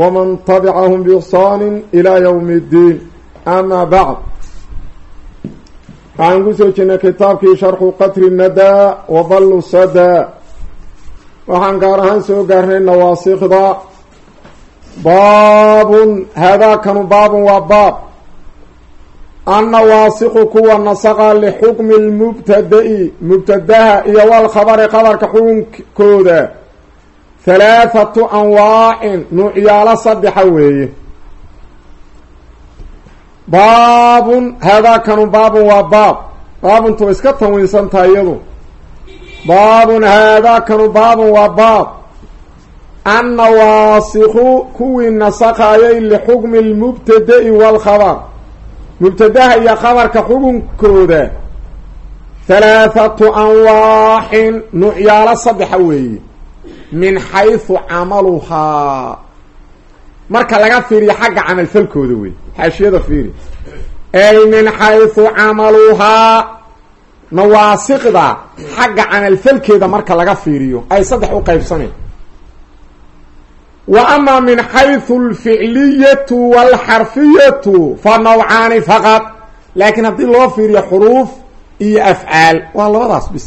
wman tabcahm bixsaan ilaa ywmi اddiin ama bacd waxaan ku soo jirnay kitaabkii sharxu qatri nadaa wadallu sadaa waxaan gaar ahaan soo gaarnay nawaasikda baabun haadaakanu baabun waa baab annawaasiqu kuwa nasaqa lixukmi اlmubtada'i mubtadaha iyo walkhabari qabarka xukunkooda halaathatu anwaacin nuucyaalo saddexa weeye baabun haadaakanu baabun waa baab baabuntu way iska tanwiinsantaha iyadu baabun haadaakanu baabun waa baab annawaasiqu kuwii nasaqayay lixukmi lmubtada'i waalkhabar mubtadaha iyo khabarka xukunkooda halaathatu anwaaxin nuucyaalo saddexa weeye min xaysu camaluhaa marka laga fiiriyo xagga camalfalkooda wey. Xaashiyada fiiri. Ay min xaysu camaluhaa nawaasiqda xagga camalfalkeeda marka laga fiiriyo ay saddex u qaybsanayn wa amaa min xaysu alficliyatu waalxarfiyatu fa nawcaani faqad laakiin haddii loo fiiriyo xuruuf iyo afcaal waa labadaas bis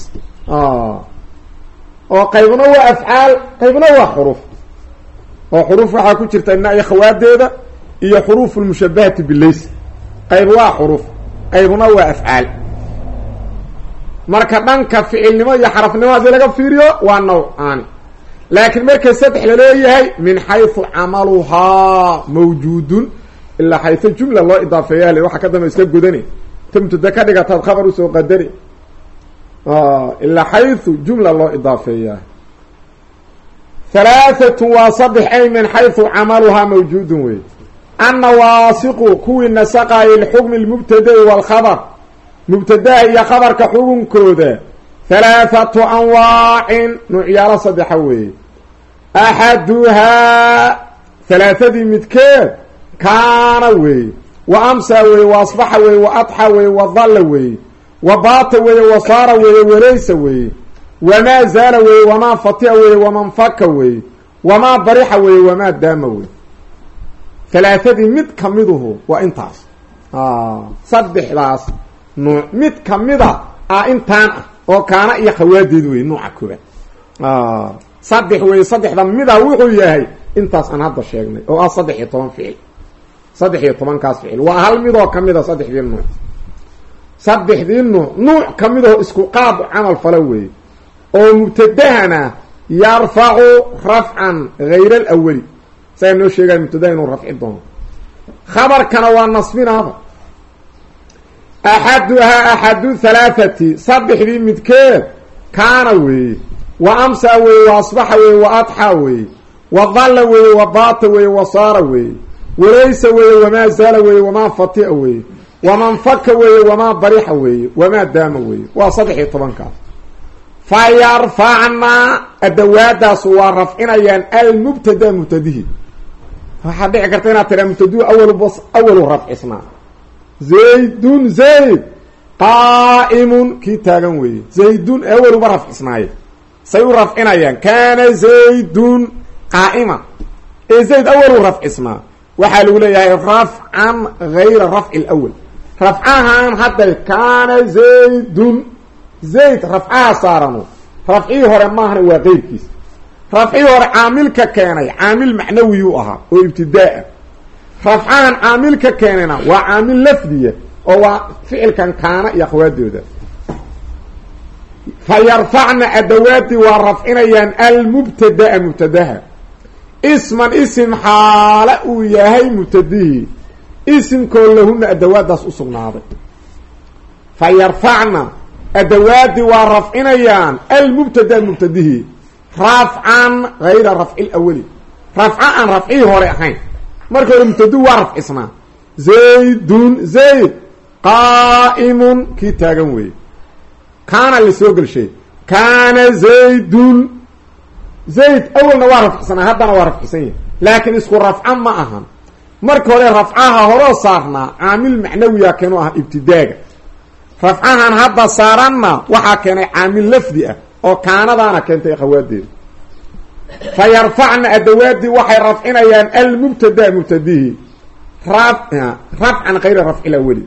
oo qaybna waa afcaal qaybna waa xuruuf. Oo xuruuf waxaa ku jirta ina iyo khawaadeeda iyo xuruuf lmushabahati bilays qayb waa xuruuf qaybna waa afcaal. Marka dhanka ficilnimo iyo xarafnimo haddii laga fiiriyo waa nawcaani laakiin markay saddex la leeyahay min xaysu camaluhaa mawjuudun ilaa xaysu jumla loo idaafeeya le waxa ka damba iska godani ta mubtada ka dhigataad khabar u soo qadari ilaa xaysu jumla loo idaafeeyaa halaathatu waa saddex ay min xaysu camaluhaa mawjuudun wey annawaasiqu kuwii nasaqaayay lixukmi lmubtada'i waalkhabar mubtadaha iyo khabarka xukunkooda halaathatu anwaacin nuucyaalo saddexa weeye axaduhaa halaathadii midkeed kaana weeye wa amsaa weeye wa asbaxa weeye wa adxa weeye wa wa baata weeye wa saara weeye wareysa weeye. Wamaa zaala weeye wamaa fatia weeye waman faka weeye. Wamaa barixa weeye wamaa daama weeye. Halaathadii mid kamiduhu waa intaas. Saddexdaas nuuc mid kamida ah intaan ah oo kaana iyo khawaadeed wey nuuca koobaad saddex weeye saddexda mida wuxuu yahay intaas aan hadda sheegnay oo ah saddex iyo toban ficil saddex iyo tobankaas ficil waa hal midoo kamida saddexdii nuuc saddexdii nuuc nuuc kamidoo isku qaad camal fala weeye oo mubtadahana yarfacu rafcan hayra alawali sagaa noo sheegaya mubtadaha inuu rafci doono. Khabarkana waa nasbinaaba axaduhaa axadu halaathati saddexdii midkeed kaana weeye wa amsaa weeye wa asbaxa weeye wa adxa weeye wa dalla weeye wa baata weeye wa saara weeye wareysa weeye wamaa zaala weeye wamaa fatia weeye waman faka weeye wamaa barixa weeye wamaa daama weeye. Waa saddex iyo tobankaas fa yarfacna adawaadaas waa rafcinayaan almubtada mubtadihi. Waxaa dhici karta inaad tiraa mubtadu awal awalu rafcisnaa zaydun zayd! Qaa'imun kii taagan weeye. Zaydun awaluba rafcisnaaye. Say u rafcinayaan. Kaana zaydun qaa'ima. Ee zayd awalu rafcisnaa. Waxaa lagu leeyahay rafcan hayra rafci lawal rafcahan hadday kaana zaydun zayd rafcaha saarano rafcihii hore maahna waa qeyrkiis rafcihii hore caamilka keenay caamil macnawiyuu ahaa oo ibtidaa-a rafcahan caamilka keenayna waa caamil lafdiya oo waa ficilkan kaana iyo akhwaadooda fa yarfacna adawaadii waa rafcinayaan almubtadaa mubtadaha isman isim xaale uu yahay mubtadihii isimkoo lahuna adawaadaas u sugnaaday. Fa yarfacna adawaadii waa rafcinayaan almubtada mubtadihii rafcan hayra rafci lawali rafco aan rafcihii hore ahayn. Marka hore mubtadu waa rafcisnaa. Zaydun zayd qaa'imun kii taagan weeye. Kaana la soo gelshay. Kaana zaydun. Zayd awelna waa rafcsanaa haddana waa rafcsan yahay. Laakiin isku rafca ma ahan marka hore rafcaha horoo saarnaa caamil macnawiya keenu ah ibtidaaga. Rafcahan hadda saaranna waxaa keenay caamil lafdi ah oo kaanadaana keentay akhawaadeeda fa yarfacna adawaadii waxay rafcinayaan almubtada mubtadihi. Rafcan kayra rafcil aweli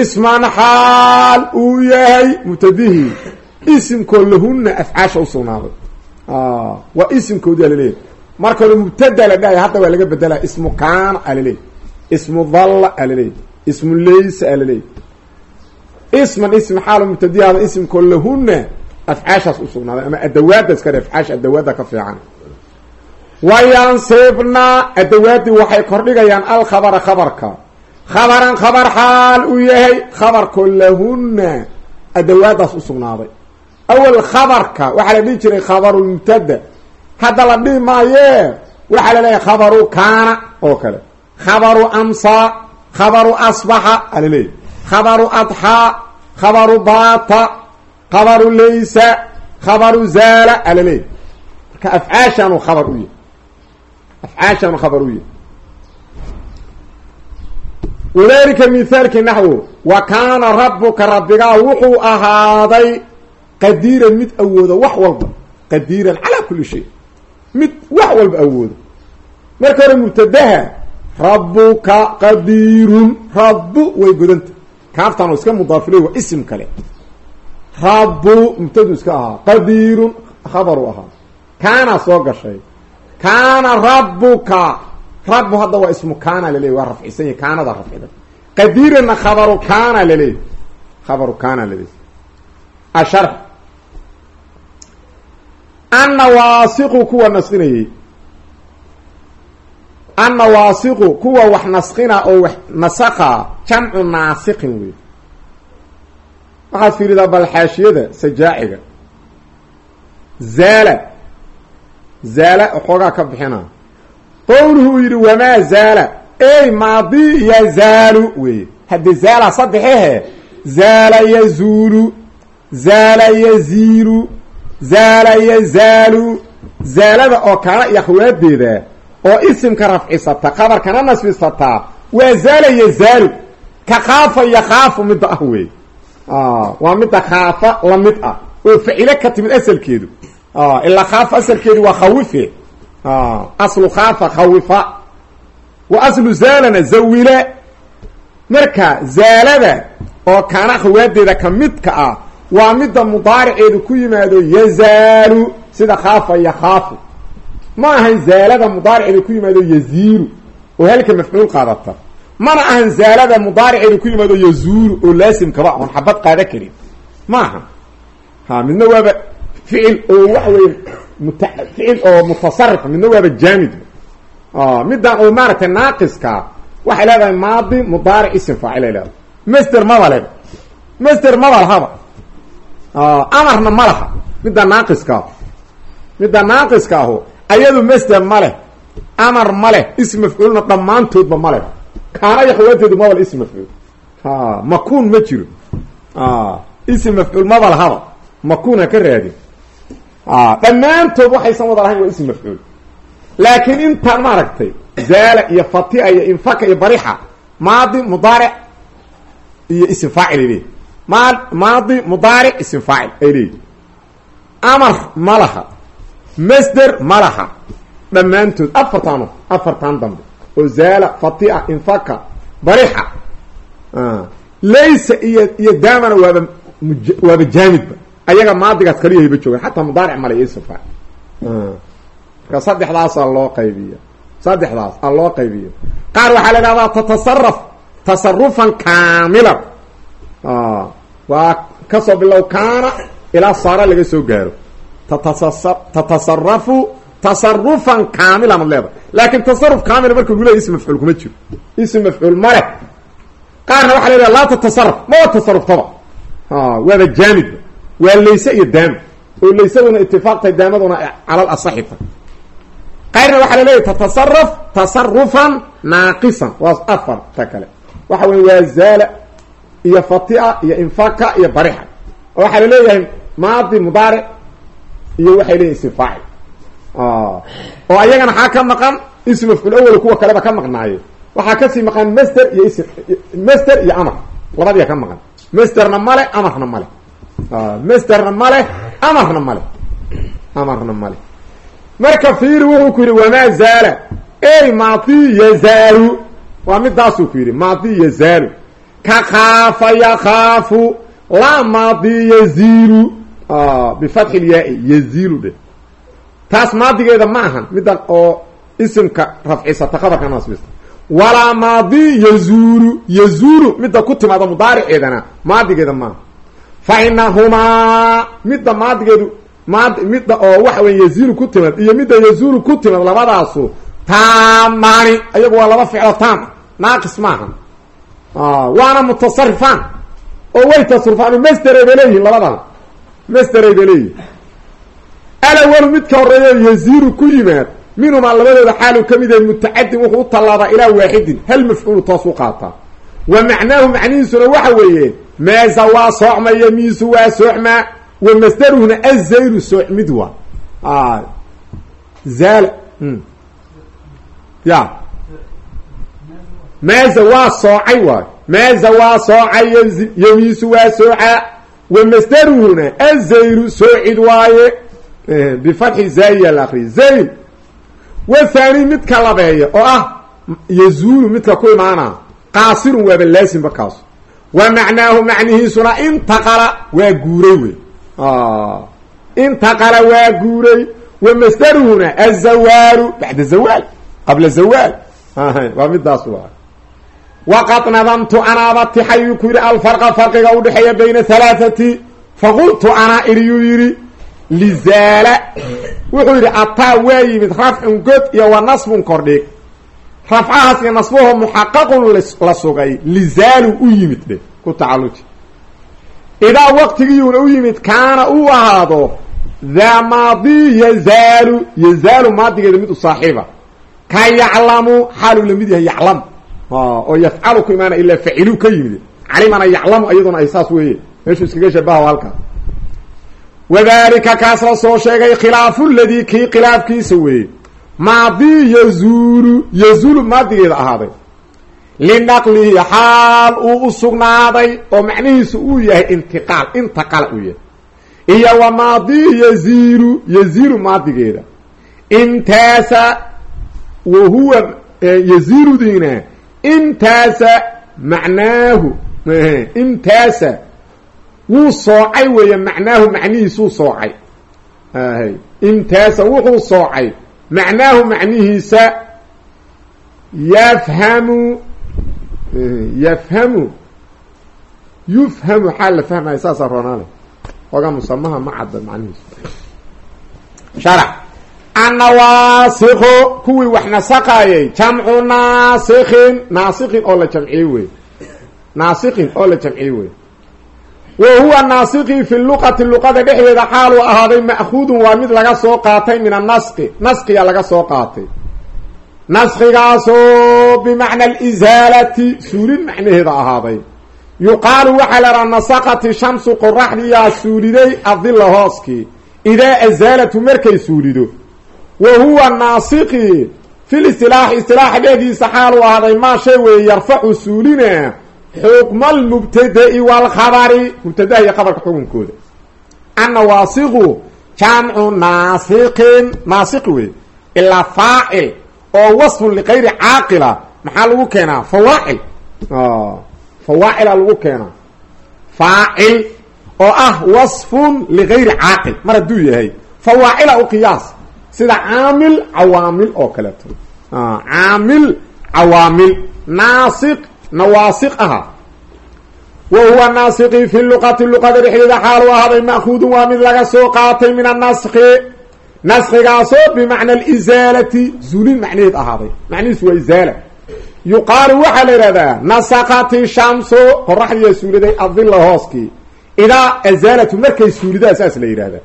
isman xaal uu yahay mubtadihii isimkoo lahuna afcaasha usugnaaday waa isimkoodi alaleeyahy marka hore mubtada la dhahay hadda waa laga bedelaa ismu kaana alaleey ismu dalla alaleey ismu laysa alaleey isman ism xaal mubtadihaada isimkoo lahuna afcaashaas usugnaaday ama adawaadda iska dhe afcaasha adawaadda ka fiican. Wayansibna adawaadii waxay kordhigayaan alkhabara khabarka. Khabaran khabar xaal uu yahay khabarkoo lahuna adawaadaas usugnaaday awel khabarka waxaa la dhihi jiray khabarulmubtada hadda la dhihi maaye waxaa la leeyahay khabaru kaana oo kale. Khabaru amsa khabaru asbaxa alaleeyahy khabaru adxaa khabaru baata khabaru laysa khabaru zaala alaleeyahy marka afcaashaanu khabar u yahy afcaashaanu khabar u yahy wadalika mithaalki naxwo wa kaana rabuka rabbigaa wuxuu ahaaday qadiiran mid awoodo wax walba qadiiran calaa kuli shay mid wax walba awoodo. Marka hore mubtadaha rabuka qadiirun rabu way godanta. Kaaftaan oo iska mudaafiley waa isim kale. Rabu mubtadu iska ahaa. Qadiirun khabaru ahaa. Kaana soo gashay. Kaana rabuka rabu hadda waa ismu kaana laleeyay waa rafcisan yahy kaanada rafcida. Qadiirana khabaru kaana laleeyay khabaru kaana laleeyay ashar annawaasiqu kuwa nasqinayey annawaasiqu kuwa wax nasqina oo wax nasakha jamcu naasiqin wey waxaad bal xaashiyada sajaaciga. Zaala. Zaala xoogaa ka bixina. Qowluhu uu yidhi wamaa zaala? Ey maadi yazaalu weye haddii zaala saddexehe zaala yazuulu zaala yaziilu zaala yazaalu. Zaalada oo kaana iyo akhwaadeeda oo isimka rafcisata khabarkana nasbisataa waa zaala yazaalu. Ka khaafa yakaafu midda ah wey waa midda khaafa la mid ah. Oo facile ka timid asalkeedu. Ilaa khaafa asalkeedu waa khawife. Aslu khaafa khawifa. Wa aslu zaalana zawile marka zaalada oo kaana akhawaadeeda ka midka ah waa midda mudaariceedu ku yimaado yazaalu sida khaafa yakhaafu ma ahan zaalada mudaariceedu ku yimaado yaziilu oo halka mafcuul qaadata. Mana ahan zaalada mudaariceedu ku yimaado yazuulu oo laasimkaba oon xabad qaada karin. Ma aha ha midna waaba ficil oo waxa weye mut ficil oo mutasarif midna waaba jaamid middan oo maaragtay naaqiska waxay leedahay maadi mudaaric isim faacil ay leedahay. Master maba le amarna ma laha. Midda naaqiskaahu midda naaqiska ahu ayadu master ma leh. Amar ma leh. Ism mafcuulna dhammaantoodba ma leh. Kaana iyo khawaateedu mabal ism mafcuul makuun ma jiro. Ism mafcuul maba lahaba makuun ha ka raadin. Dhammaantood waxaysan wada lahayn waa ism mafcuul laakiin intaan maaragtay zaala iyo fatia iyo infaka iyo barixa maadi mudaaric iyo ism faacil maadi mudaaric ism faacil ay leeyihi amar ma laha masder ma laha dhammaantood afartaano afartan dambe. Oo zaala fatia infaka barixa laysa iyo iyo daamana waaba waaba jaamidba ayaga maadigaas kaliyahayba joogaan xataa mudaaric male iyo ism faacil marka saddexdaasaa loo qaybiya saddexdaas aa loo qaybiya qaar waxaa la idhahdaa tatasaraf tasarufan kaamilan waa ka soo bilow kaana ilaa saara laga soo gaaro. Tatasa tatasarafu tasarufan kaamilan ad leedahay. Laakin tasaruf kaamila marka lagu leey ism mafcuul kuma jiro. Ism mafcuul ma leh. Qaarna waxaa la idhaha laa tatasaraf maba tasaruftaba waaba jaamidba waa layse iyo daama oo laysaduna itifaaqtay daamaduna calal asaxita qayrna waxaa la leeyahy tatasaraf tasarufan naaqisan waa afarta kale. Waxa wey waa zaala iyo fatia iyo infaka iyo barixa waxaa la leeyahay maadi mudaaric iyo waxay leeyihiin ism faacil oo ayagana xaa ka maqan? Ism mafcuul awel kuwa kaleba ka maqnaaye. Waxaa ka sii maqan master iyo ism master iyo amar. Labadiya ka maqan. Masterna male amarna male masterna male amarna male amarna male marka fiiri wuxuu ku yidhi wamaa zaala? Ey maadi yazaalu. Waa midaasuu ku maadi yazaalu ka khaafa yakaafu laa maadi yaziilu. Bifatxi lyaai yaziilu dhe taas maadigeeda ma ahan midda oo isimka rafcisata khabarka nasbista. Walaa maadi yazuulu yazuulu midda ku timaada mudaariceedana maadigeeda maaha fa inahumaa midda maadigeedu maad midda oo waxa weya yaziilu ku timad iyo midda yazuulu ku timad labadaasu taamaani ayagu waa laba ficlo taam naaqis maaha waana mutasarifaan oo way tasrufaan masderay bay leeyihiin labadan. Masderay bay leeyihiin alawalu midka horeeyo yaziilu ku yimaad. Minhumaa labadooda xaalu ka mid yahay mutacadin wuxuu u tallaabaa ilaa waaxidin. Hal mafcuulu toos u qaataa wa macnaahu macnihiisuna waxa weeye meesa waa soocma yamiisu waa soocmaa wa masdaruhuna azaylu soocmid waa. Zaal. Ya meesa waa soocay waay meesa waa soocay yamiisu waa soocaa. Wa masdaruhuna azaylu soocid waaye. Bifatxi zaayiya la akriya zayl wathani midka labeeya oo ah yazuulu midka ku imaana. Qaasirun waaba laasimba kaasu wa macnaahu macnihiisuna intaqala waa guuray wey. Intaqala waa guuray. Wa masdaruhuna azawaalu bacda zawaal qabla zawaal. Waa midaas waa waqad nadamtu anaaba tixayuu ku yidhi alfarqa farqiga udhexeeya bayna halaathati faqultu anaa iriyuu yidhi lizaala wuxuu yidhi ataa waa yimid rafcun god iyo wa nasbun kordhig rafcahaas iyo nasbaho muxaqaqun la sugay lizaalu u yimid dhe ku tacaluji idaa waqtigiiuna u yimid kaana uu ahaado daa maadi yazaalu yazaalu maadigeeda mid u saaxiiba ka yaclamu xaaluu la mid yahay yaclam oo yafcalu ku imaana ilaa facilu ka yimid. Calimana yaclamu iyaduna ay saas weeye. Meeshuu iskaga shabaha halkaas wadalika kaas la soo sheegay khilaafu ladii kii khilaafkiisa weeye. Maadi yazuulu yazuulu maadigeeda ahaaday. Linaqlihi xaal uu u sugnaaday oo macnihiisu uu yahay intiqaal intaqala uu yahay. Iyo wa maadi yaziilu yaziilu maadigeeda. Intaasa wa huwa yaziiludiina intaasa macnaahu intaasa wuu soocay weeye macnaahu macnihiisuu soocay. Intaasa wuxuu soocay macnaahu macnihiisa yafhamu yafhamu yufhamu xaal la fahmaya saasaa roonaale oga musamaha ma cadda macnihiisu. Sharax annawaasikhu kuwii wax nasaqaayay jamcu naasikin naasikin oo la jamciyey wey naasikin oo la jamciyey wey wa huwa naasiki fi luqati luqada dhexdeeda xaaluu ahaaday ma'khuudun waa mid laga soo qaatay min annaski naskiga laga soo qaatay. Naskigaasoo bimacna alisaalati suulin macnaheeda ahaaday. Yuqaalu waxaa la dhaha nasaqati shamsu qoraxdiyaa suuliday adilla hooskii. Idaa azaalatu markay suulido wa huwa naasiki fil istilaaxi istilaaxa dhexdiisa xaaluu ahaaday maa shay weeye yarfacu suulina xukma almubtada'i waalkhabari mubtadaha iyo khabarka xukunkooda. Annawaasiqu jamcu naasiqin naasiq wey ilaa faacil oo wasfun likayri caaqila maxaa lagu keenaa? Fawaacil. Fawaacila lagu keenaa. Faacil oo ah wasfun ligayri caaqil mar hadduu yahay. Fawaacila u qiyaas sida caamil cawaamil oo kaleeto. Caamil cawaamil naasiq nawaasiq aha. Wa huwa naasiqi fi luqati luqada dhexdeeda xaalu ahaaday ma'kuudun waa mid laga soo qaatay min annaski naskigaasoo bimacna alizaalati zuulin macnaheed ahaaday macnihiisu waa izaala. Yuqaalu waxaa la yidhahdaa nasakati shamsu qoraxdiiyaa suuliday adilla hooskii idaa azaalatu markay suulidaa saas la yidhahdaa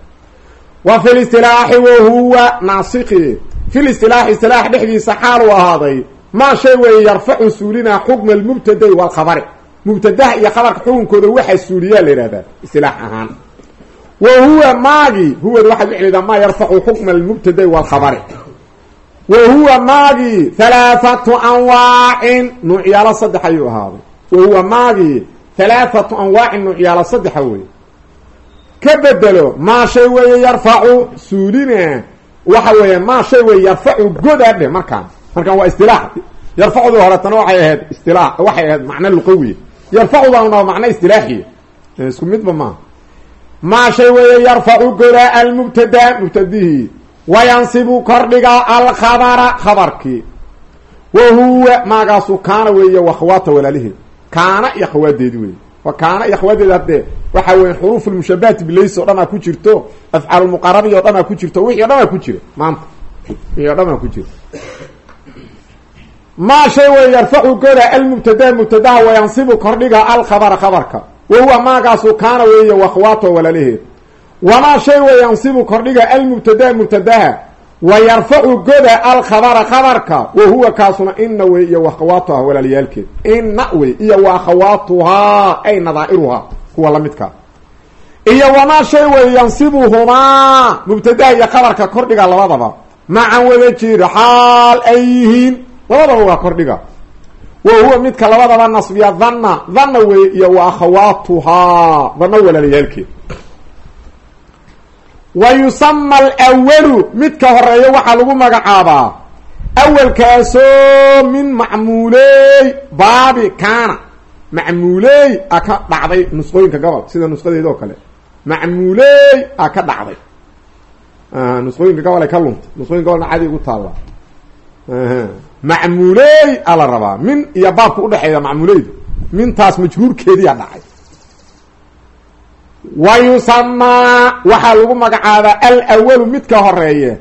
wa fi listilaaxi wa huwa naasiki fi listilaaxi istilaax dhexdiisa xaaluu ahaaday. Maa shay weeye yarfacu suulinaa xukma almubtadai waalkhabari mubtadaha iyo khabarka xukunkooda waxaa suuliyaa la yihahdaa isilaax ahaan. Wa huwa maagii huwad waxaad u celidaa maa yarfacu xukma almubtadai waalkhabari wa huwa maagii halaathatu anwaacin nuucyaalo saddex ayuu ahaaday. Wa huwa maagii halaathatu anwaacin nuucyaalo saddexa weeye ka bedelo maa shay weeye yarfacu suulina waxa weeye maa shay weeye yarfacu godaa dheh markaan. Markaan waa istilaax yarfacdu horetana waxay ahayd istilaa waxay ahayd macno luqawiya yarfacudaana macno istilaaxiya isku midba maaha maa shay weeye yarfacu godaa almubtada mubtadihii wayansibu kordhiga alkhabara khabarkii wa huwa maagaasu kaana weeye wakhawaata walaaliheed kaana iyo khawaadeedi weeye wa kaana iyo khawaadeedi haddee waxa weeye xuruuf lmushabahat bilays o dhan aa ku jirto afcaalmuqarabiya o dhan aa ku jirto wixii o dhan aa ku jira. Maanta wixii o dhan aa ku jira. Maa shay weeye yarfacu goda almubtada mubtadaha wayansibu kordhiga alkhabara khabarka. Wa huwa maagaasu kaana weeye wakhawaata walaaliheed wamaa shay wey yansibu kordhiga almubtada mubtadaha wa yarfacu goda alkhabara khabarka wa huwa kaasuna ina wey iyo wakhawaatuha walaalayaalkeed ina wey iyo wa akhawaatuhaa ay nadaa'iruhaa kuwa lamidkaa iyo wamaa shay wey yansibuhumaa mubtadaha iyo khabarka kordhiga labadaba macan wada jira xaal ay yihiin labadaba waa kordhiga wa huwa midka labadaba nasbiya dhanna dhanna wey iyo wa akhawaatuhaa dhanna walaalayaalkeed wa yusama alwalu midka horreeya waxaa lagu magacaabaa awalkaasoo min macmuuley baabi kaana macmuuley a ka dhacday nusqooyinka gobol sida nusqadeeda oo kale macmuuley a ka dhacday nusqooyinka gobol ay ka luntay nusqooyinka gobolna cadi ugu taalla macmuuley a la rabaa min iyo baabka udhexeeya macmuuleyda mintaas majhuurkeediyaa dhacay wa yusamaa waxaa lagu magacaabaa alawalu midka horeeye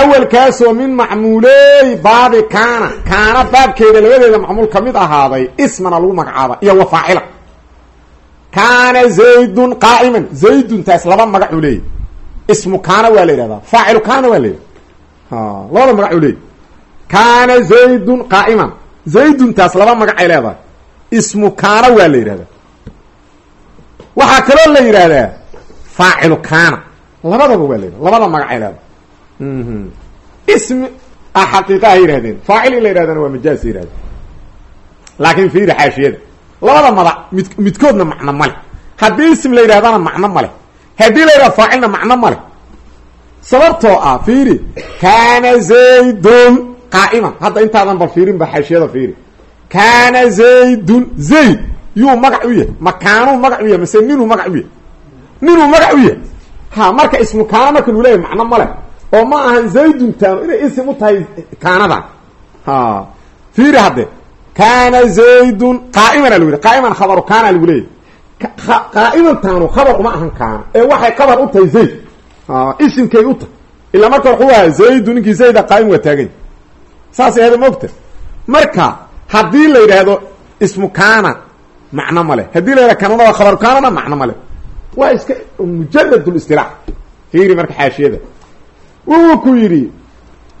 awalkaasoo min macmuuley baabi kaana kaana baabkeeda labadeeda macmuul ka mid ahaaday ismana lagu magacaaba iyo wa faacila kaana zaydun qaa'iman zayduntaas laba magacu leeyahy ismu kaana waa la yidhahdaa faacilu kaana waa la yidhahda labada magacu leeyahy kaana zaydun qaa'iman zayduntaas laba magacay leedahay ismu kaana waa la yidhahdaa waxaa kaloo la yidhaahdaa faacilu kaana. Labadaba waa la yidhahda labada magacay leedahay ismi a xaqiiqaha yihahdeen faacil in la yidhahdana waa majaas yihahdeen laakin fiiri xaashiyada. Labada madac mid midkoodna macno male haddii ism la yidhahdana macno male haddii la yidhahdo faacilna macno male sababtoo ah fiiri kaana zaydun qaa'iman hadda intaadan bal fiirin ba xaashiyada fiiri. Kaana zaydun zayd yuu magac u yahay. Ma kaanuu magac u yahay mase ninuu magac u yahay? Ninuu magac u yahay? Ha marka ismu kaana marka lu leeyahy macno male. Oo ma ahan zayduntaanu inay isim u tahay kaanadan ha fiiri hadde. Kaana zaydun qaa'imana lagu yidhi. Qaa'iman khabaru kaana lagu leeyahy qaa'imantaanu khabar uma ahan kaana. Ee waxay khabar u tahay zayd. Isimkay u tahay. Ilaa marka wuxuu ahaa zaydu ninkii zayda qaa'im waa taagany saasay ahda mogta marka haddii la yidhaahdo ismu kaana macno male haddii la yidhahdo kanuna waa khabaru kaanana macno male waa iska mujarad listilaax fiiri marka xaashiyada. Wuxuu ku yidhi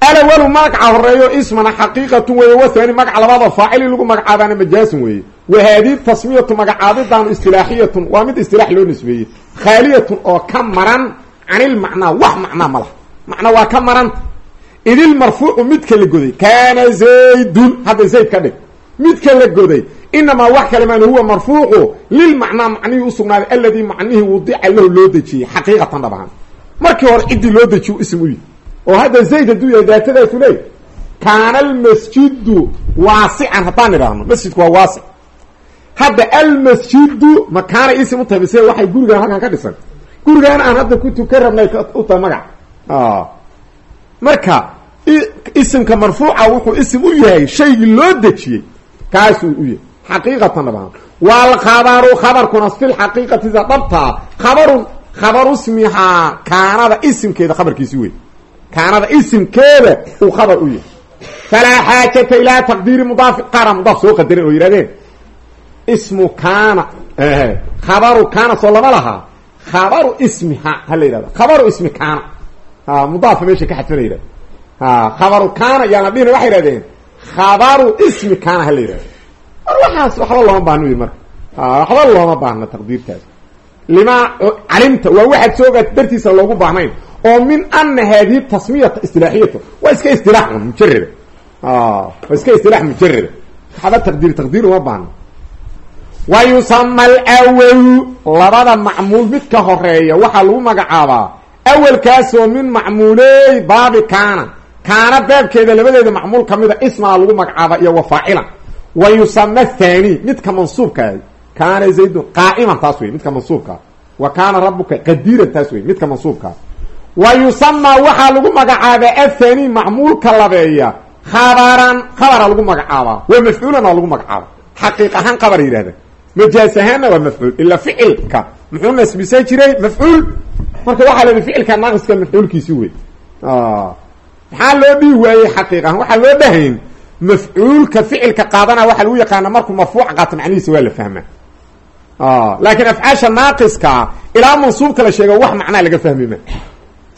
alawalu magaca horeeyo ismana xaqiiqatun weeye wathani magaca labaadoo faacili lagu magacaabaana majaasun weeye. Wa haadii tasmiyatu magacaabidaanu istilaaxiyatun waa mid istilaax loo nisbeeyey. Khaaliyatun oo ka maran canilmacnaa wax macnaa ma laha macnaa waa ka maranta idilmarfuucu midka la goday. Kaana zaydun hadda zayd ka dhig midka la goday. Inamaa wax kale maan huwa marfuucu lilmacnaa macnihii usugnaaday aladii macnihii wudica lahu loo dejiyey xaqiiqatan dhab ahaan. Markii hore ciddii loo dejiyo ism u yihi oo hadda zayd hadduu yahay daatadaasu leey kaana almasjidu waasican haddaan idhaahno masjidku waa waasic hadda almasjidu ma kaana ism u tahay mise waxay gurigaan halkan ka dhisan. Gurigaan aan hadda ku tukan rabnay marka isimka marfuuca wuxuu ism u yahay shaygii loo dejiyey kaasuu u yahay xaqiiqatan dhab ahaan waalkhabaru khabarkuna fi lxaqiiqati sida dhabtaa khabarun khabaru ismihaa kaanada isimkeeda khabarkiisi wey kaanada isimkeeda uu khabar u yahay falaa xaajata ilaa taqdiiri mudaafi qaara mudaaf soo qadarin oo yidhahdeen. Ismu kaana khabaru kaana soo lama lahaa khabaru ismiha ha la yidhahdo. Khabaru ismi kaana. Mudaafa meesha ka xadfana yidhahdo. Khabaru kaana yaan la dhihina waxay yidhahdeen khabaru ismi kaana ha la yidhahdo waxaas waxba looma baahno wy marka. Waxba looma baahno taqdiirtaas limaa calimta waa waxaad soogaa dartiisa loogu baahnayn oo min ana haadihi tasmiyata istilaaxiyata waa iska istilaax un mujarada waa iska istilaax mujarada waxba taqdiir taqdiir uma baahno wa yusama alwalu labada macmuul midka horreeya waxaa lagu magacaabaa awelkaasoo min macmuuley baabi kaana kaana baabkeeda labadeeda macmuul kamida ismaa lagu magacaabaa iyo wa faacilan. Wa yusama athani midka mansuubkaa kaana zaydun qaa'iman taas wey midka mansuubkaa wa kaana rabuka qadiiran taas wey midka mansuubkaa wa yusamaa waxaa lagu magacaabaa athani macmuulka labeeya khabaran khabara lagu magacaabaa wa mafcuulan waa lagu magacaaba xaqiiq ahaan khabar yidhahda majaas ahaanna waa mafcuul ilaa ficilka. Muxuu nasbisan jiray? Mafcuul marka waxaa la ficilka naaqiska mafcuulkiisi wey maxaa loo dhihi waayey xaqiiq ahaan waxaa loo dhahayn mafcuulka ficilka qaadana waxaa lagu yaqaana markuu marfuuc qaato macnihiisa waa la fahmaa. Laakiin afcaasha naaqiska ilaa mansuubka la sheego wax macnaa laga fahmima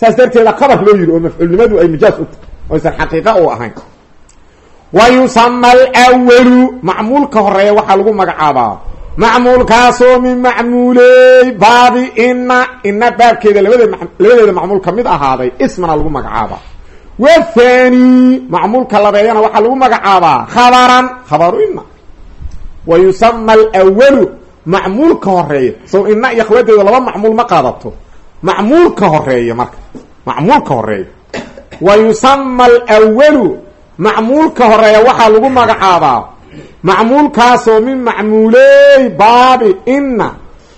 saas darteeda qabar loo yidhi oo mafcuulnimadu ay majaas u tahy oysan xaqiiqa u ahayn. Wa yusama alwalu macmuulka horreeya waxaa lagu magacaabaa. Macmuulkaasoo min macmuuley baabi ina ina baabkeeda labadeed labadeeda macmuul ka mid ahaaday ismana lagu magacaabaa wathani macmuulka labeeyana waxaa lagu magacaabaa khabaran khabaru ina wa yusama alwalu macmuulka horreeya sow ina iyo khawadeeda laba macmuul ma qaadato. Macmuulka horreeya marka macmuulka horreeya wa yusama alwalu macmuulka horreeya waxaa lagu magacaabaa. Macmuulkaasoo min macmuuley baabi ina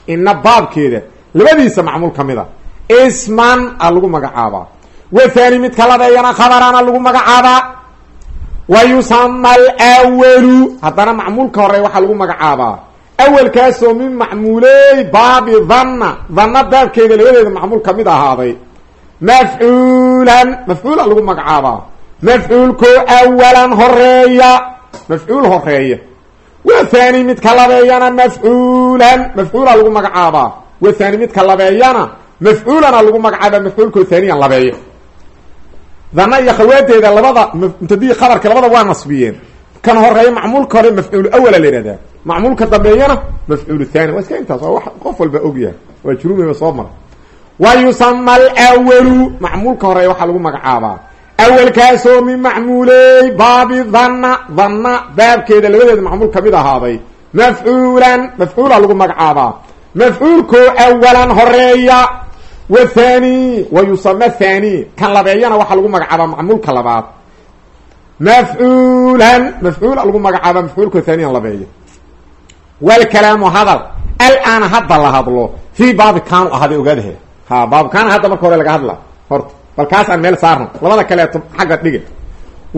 ina baabkeeda. Labadiisa macmuul ka mid a. Isman a lagu magacaabaa wathani midka labeeyana khabarana lagu magacaabaa wa yusama alwalu haddana macmuulka horreeya waxaa lagu magacaabaa awelkaasoo min macmuuley baabi dhanna dhanna baabkeeda labadeeda macmuul ka mid ahaaday. Mafcuulan mafcuula lagu magacaabaa mafcuulko awalan horreeya mafcuul horreeya wathani midka labeeyana mafcuulan mafcuula lagu magacaabaa wathani midka labeeyana mafcuulana lagu magacaabaa mafcuulko thaniyan labeeya dhanna iyo khawaadeeda labada mubtadii khabarka labada waa nasbiyeen. Kan horreeya macmuulka hore mafcuul awala la yihahdaa macmuulka dambeeyana mafcuul thani waa iska intaas waa wax qof walba ogyahay waa jurumeba soo mara wa yusama alwalu macmuulka horreeya waxaa lagu magacaabaa. Awelkaasoo min macmuuley baabi dhanna dhanna baabkeeda labadeeda macmuul ka mid ahaaday. Mafcuulan mafcuula lagu magacaabaa. Mafcuulko awalan horreeya wathani wa yusama thani kan labeeyana waxaa lagu magacaabaa macmuulka labaad mafcuulan mafcuula lagu magacaabaa mafcuulko thaniyan labeeya walkalaamu hadal alaana hadda la hadlo fii baabi kaanu ahaaday ogaadahe ha baabu kaana hadda marka hore laga hadla horta bal kaas aan meel saarno labada kaleeto xagga dhiga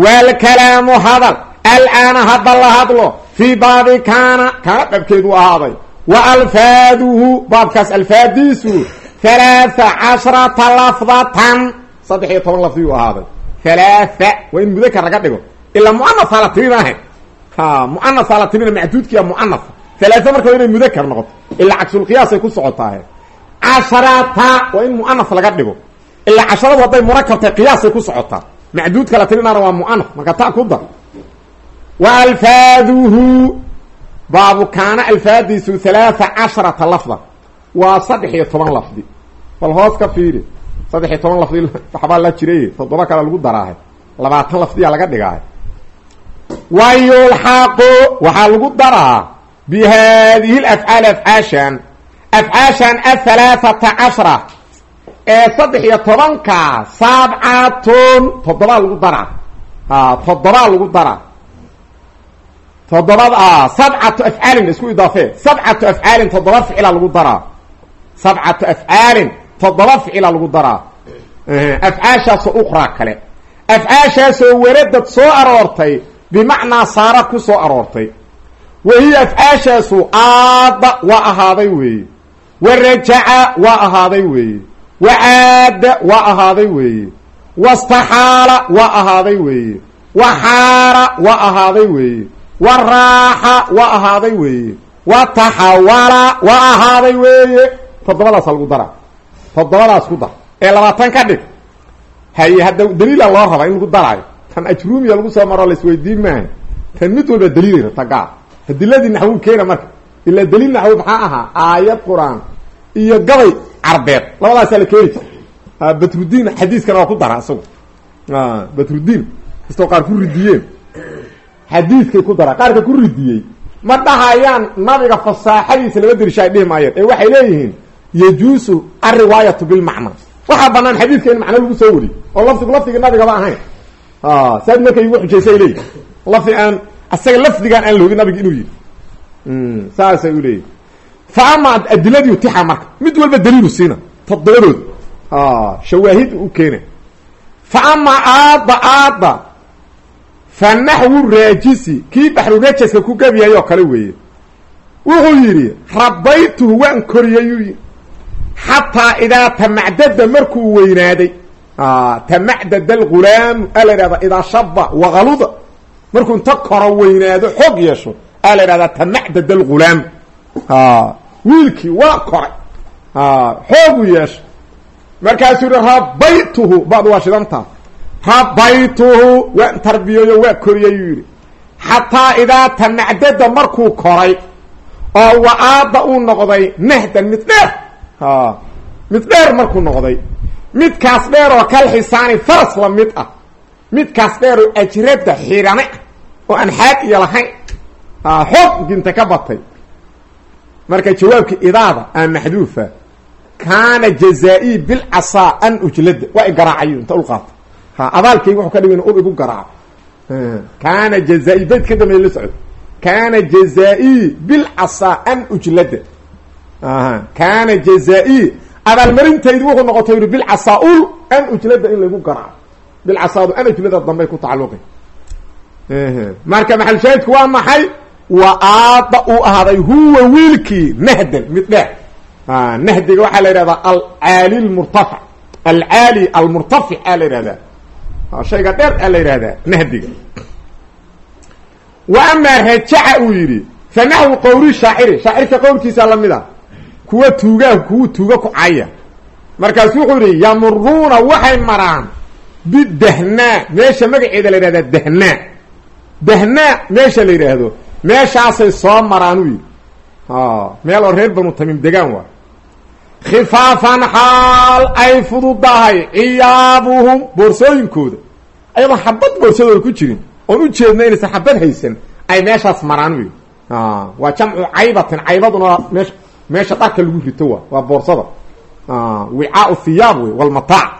walkalaamu hadal alaana hadda la hadlo fii baabi kaana kaana dhabkeedu ahaaday wa alfaaduhu baabkaas alfaadiisu halaatha cashrata lafdatan saddex iyo toban lafdi u ahaaday halaatha waa in mudakar laga dhigo ilaa muanasa la tirinaahe ha muanasa la tirina macduudkiya muanasa halaatha marka waa inay mudakar noqoto ilaa cagsulqiyaasay ku socotaahe casharata waa in muanas laga dhigo ilaa casharadu hadday murakabtay qiyaasay ku socotaa macduudka la tirinaana waa muanas marka taa ku dar wa alfaaduhu baabu kaana alfaadiisu halaatha casharata lafda waa saddex iyo toban lafdi bal hoos ka fiiri. Saddex iyo toban lafdi waxbaa la jiray. Toddoba kale lagu daraahay. Labaatan lafdiyaa laga dhigaahay. Wa yulxaqu waxaa lagu daraa bi haadihi lafcaali afcaashan. Afcaashan ahalaathata cashra. Ee saddex iyo tobanka sabcatun toddobaa lagu daraa. A toddobaa lagu daraa. Toddobada sabcatu afcaalin isku idaafee sabcatu afcaalin toddoba ficila lagu daraa. Sabcatu afcaalin toddoba ficila lagu daraa. Afcaashaasoo ukraa kale. Afcaashaasoo waradad soo aroortay bimacnaa saara ku soo aroortay. Wahiya afcaashaasu aada waa ahaaday weeye wa rajaca waa ahaaday weeye wa caada waa ahaaday weeye wastaxaala waa ahaaday weeye wa xaara waa ahaaday weeye wa raaxa waa ahaaday weeye wa taxawala waa ahaaday weeye toddobadaasa lagu daraa toddobadaas ku dar. Ee labaatan ka dhig. Haye hadda daliila loo rabaa in lagu daraayo tan ajruumiya lagu soo maro laisweydiin maaha tan mid walba daliilay rabta gaar adiladii naxwu keena marka ilaa daliil naxwi maxaa ahaa? Aayad qur'aan iyo gabay carbeed. Labadaasaa la keeni jira badrudiin xadiiskana waa ku dara isagu. Badrudiin kastoo qaar ku ridiyeen. Xadiidkay ku dara qaarka ku ridiyey. Ma dhahayaan nabiga fasaaxadiisa lama dirisha ay dhihi maayeen ee waxay leeyihiin yajuusu alriwaayatu bilmacna. Waxaa banaan xadiidka in macno lagu soo wariyo oo lafdigu lafdigii nabigaba ahayn. Saad markay igu xujaysay leeyihi lafdi aan asaga lafdigaan aan loogin nabiga inuu yihi saasay u leeyihi fa ama adiladii utixa marka mid walba daliilu siina toddobadood. Shawaahid u keena fa ama aadda aadda fa naxwu raajisi kii baxru rajaska ku gabyay oo kale weeye. Wuxuu yidhi rabaytuhu waan koriyayuu yii xataa idaa tamacdada markuu weynaaday tamacdad algulaamu a la idaa shaba wagaluda markuu inta koro weynaado xoog yeesho a la ihahdaa tamacdad algulaam wiilkii waa koray. Xoogu yeesho. Markaasuu yihi rabaytuhu bad waa shidantaa rabaytuhu waan tarbiyeeyo waa koriyayuu yidhi. Xataa idaa tamacdada markuu koray oo wa-aada uu noqday nahdan mid dheer mid dheer markuu noqday midkaas dheer oo kal xisaani faras la mid ah. Midkaas dheer oo ajrada xidhane ah oo aan xaad iyo lahayn. Xoog ginta ka batay. Marka jawaabka idaada aa maxduufa kaana jazaa-ii bilcasaa an ujlada waa i garaacayo inta ulqaata ha abaalkayga wuxuu ka dhigay ul igu garaaco. Kaana jazaa-ii bayd ka dambeeya la socdo. Kaana jazaa-ii bilcasaa an ujlada kaana jazaa-ii abaalmarintaydu wuxuu noqotay yidhi bilcasaa ul an ujlada in laygu garaaco bilcasaadu an ujlada dambay ku tacaluqi marka maxalshaahidku waa maxay? Wa aada uu ahaaday huwa wiilkii nahdan mid dheer. Nahdiga waxaa la yidhahdaa alcaali lmurtafic alcaali almurtafic aa la yidhahdaa. Shayga dheer aa la yidhahdaa nahdiga wa amaa rajaca uu yidhi fa naxwu qowli shaaciri. Shaacirka qowlkiisa la mid a kuwa tuugaa kuwa tuuga ku caya. Markaasu wuxuu yidhi yamuruuna waxay maraan bidahnaa meesha magaceeda la yidhahdaa dahnaa dahnaa meesha la yidhaahdo. Meeshaasay soo maraan uu yidhi. Meel oo reer banu tamim degaan waa. Khifaafan xaal ay fududahay ciyaabuhum boorsooyinkooda. Ayadoon xabad boorsadooda ku jirin oon u jeedna inaysan xabad haysan ay meeshaas maraan uu yidhi. Waa jamcu caybatin caybaduna meesha meesha dharka lagu rito waa waa boorsada. Wicaau hiyaab wey walmataac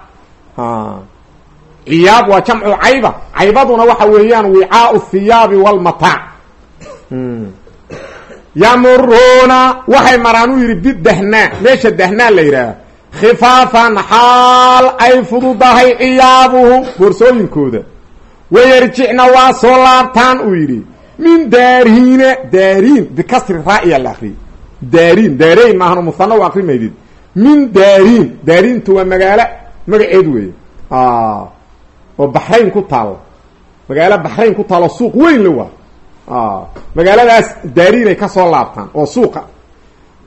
ciyaab waa jamcu cayba. Caybaduna waxa weeyaan wicaau hiyaabi walmataac yamuruuna waxay maraan u yidhi bidahnaa meesha dahnaa la yidhaah khifaafan xaal ay fududahay ciyaabuhum boorsooyinkooda. Wayarjicna waa soo laabtaan uu yidhi. Min daariina daariin bikasri raa'iya la akriyay daariin daarayn maahan musana u akri maydid min daariin daariintu waa magaalo magaceed weeye. Oo baxrayn ku taalo. Magaalo baxrayn ku taalo suuq weyn la waa. Magaaladaas daariinay ka soo laabtaan oo suuqa.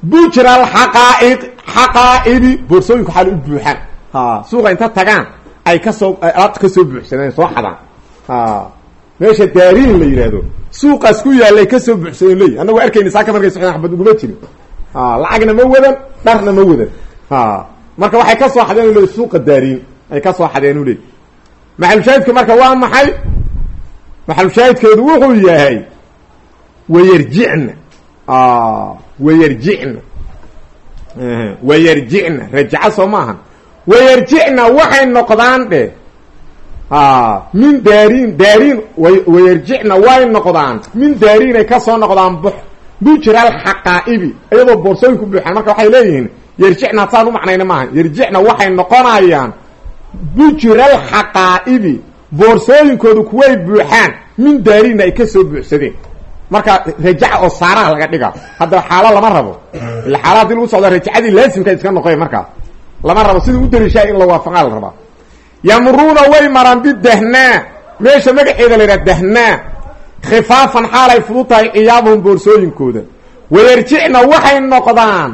Bujra alxaqaa'iq xaqaa'ibi boorsooyinku xaal u buuxaan. Suuqa inta tagaan ay ka soo alaabta ka soo buuxsadeen soo xadaan meesha daariin la yidhaahdo suuqaas ku yaallay ka soo buuxsadeen leey. Annagu arkayna saaka markay socdaan xabad uguma jirin. Lacagna ma wadan dharna ma wadan. Marka waxay ka soo xadeen le suuqa daariin. Ay ka soo xadeen u leey. Maxalushaahidku marka waa maxay? Maxalushaahidkeedu wuxuu yahay wayarjicna wayarjicna wayarjicna rajaca soo maaha wayarjicna waxay noqdaan dhe min daariin daariin wayarjicna way noqdaan. Min daariinay ka soo noqdaan b bujral xaqaa'ibi iyadoo boorsooyinku buuxaan. Marka waxay leeyihiin yarjicna saan u macnayna maaha yarjicna waxay noqonayaan bujral xaqaa'ibi boorsooyinkoodu kuway buuxaan. Min daariinna ay ka soo buuxsadeen. Marka rajaca oo saaraha laga dhiga haddaba xaalo lama rabo. Ila xaala haddii lagu socda rajacadii laasimka iska noqoy markaas lama rabo sidii u daliishahay in la waafaqaa la rabaa yamuruuna way maraan bidahnaa meesha magaceeda la yidhaha dahnaa. Khifaafan xaalay fudud tahay ciyaabuhum boorsooyinkooda. Wayarjicna waxay noqdaan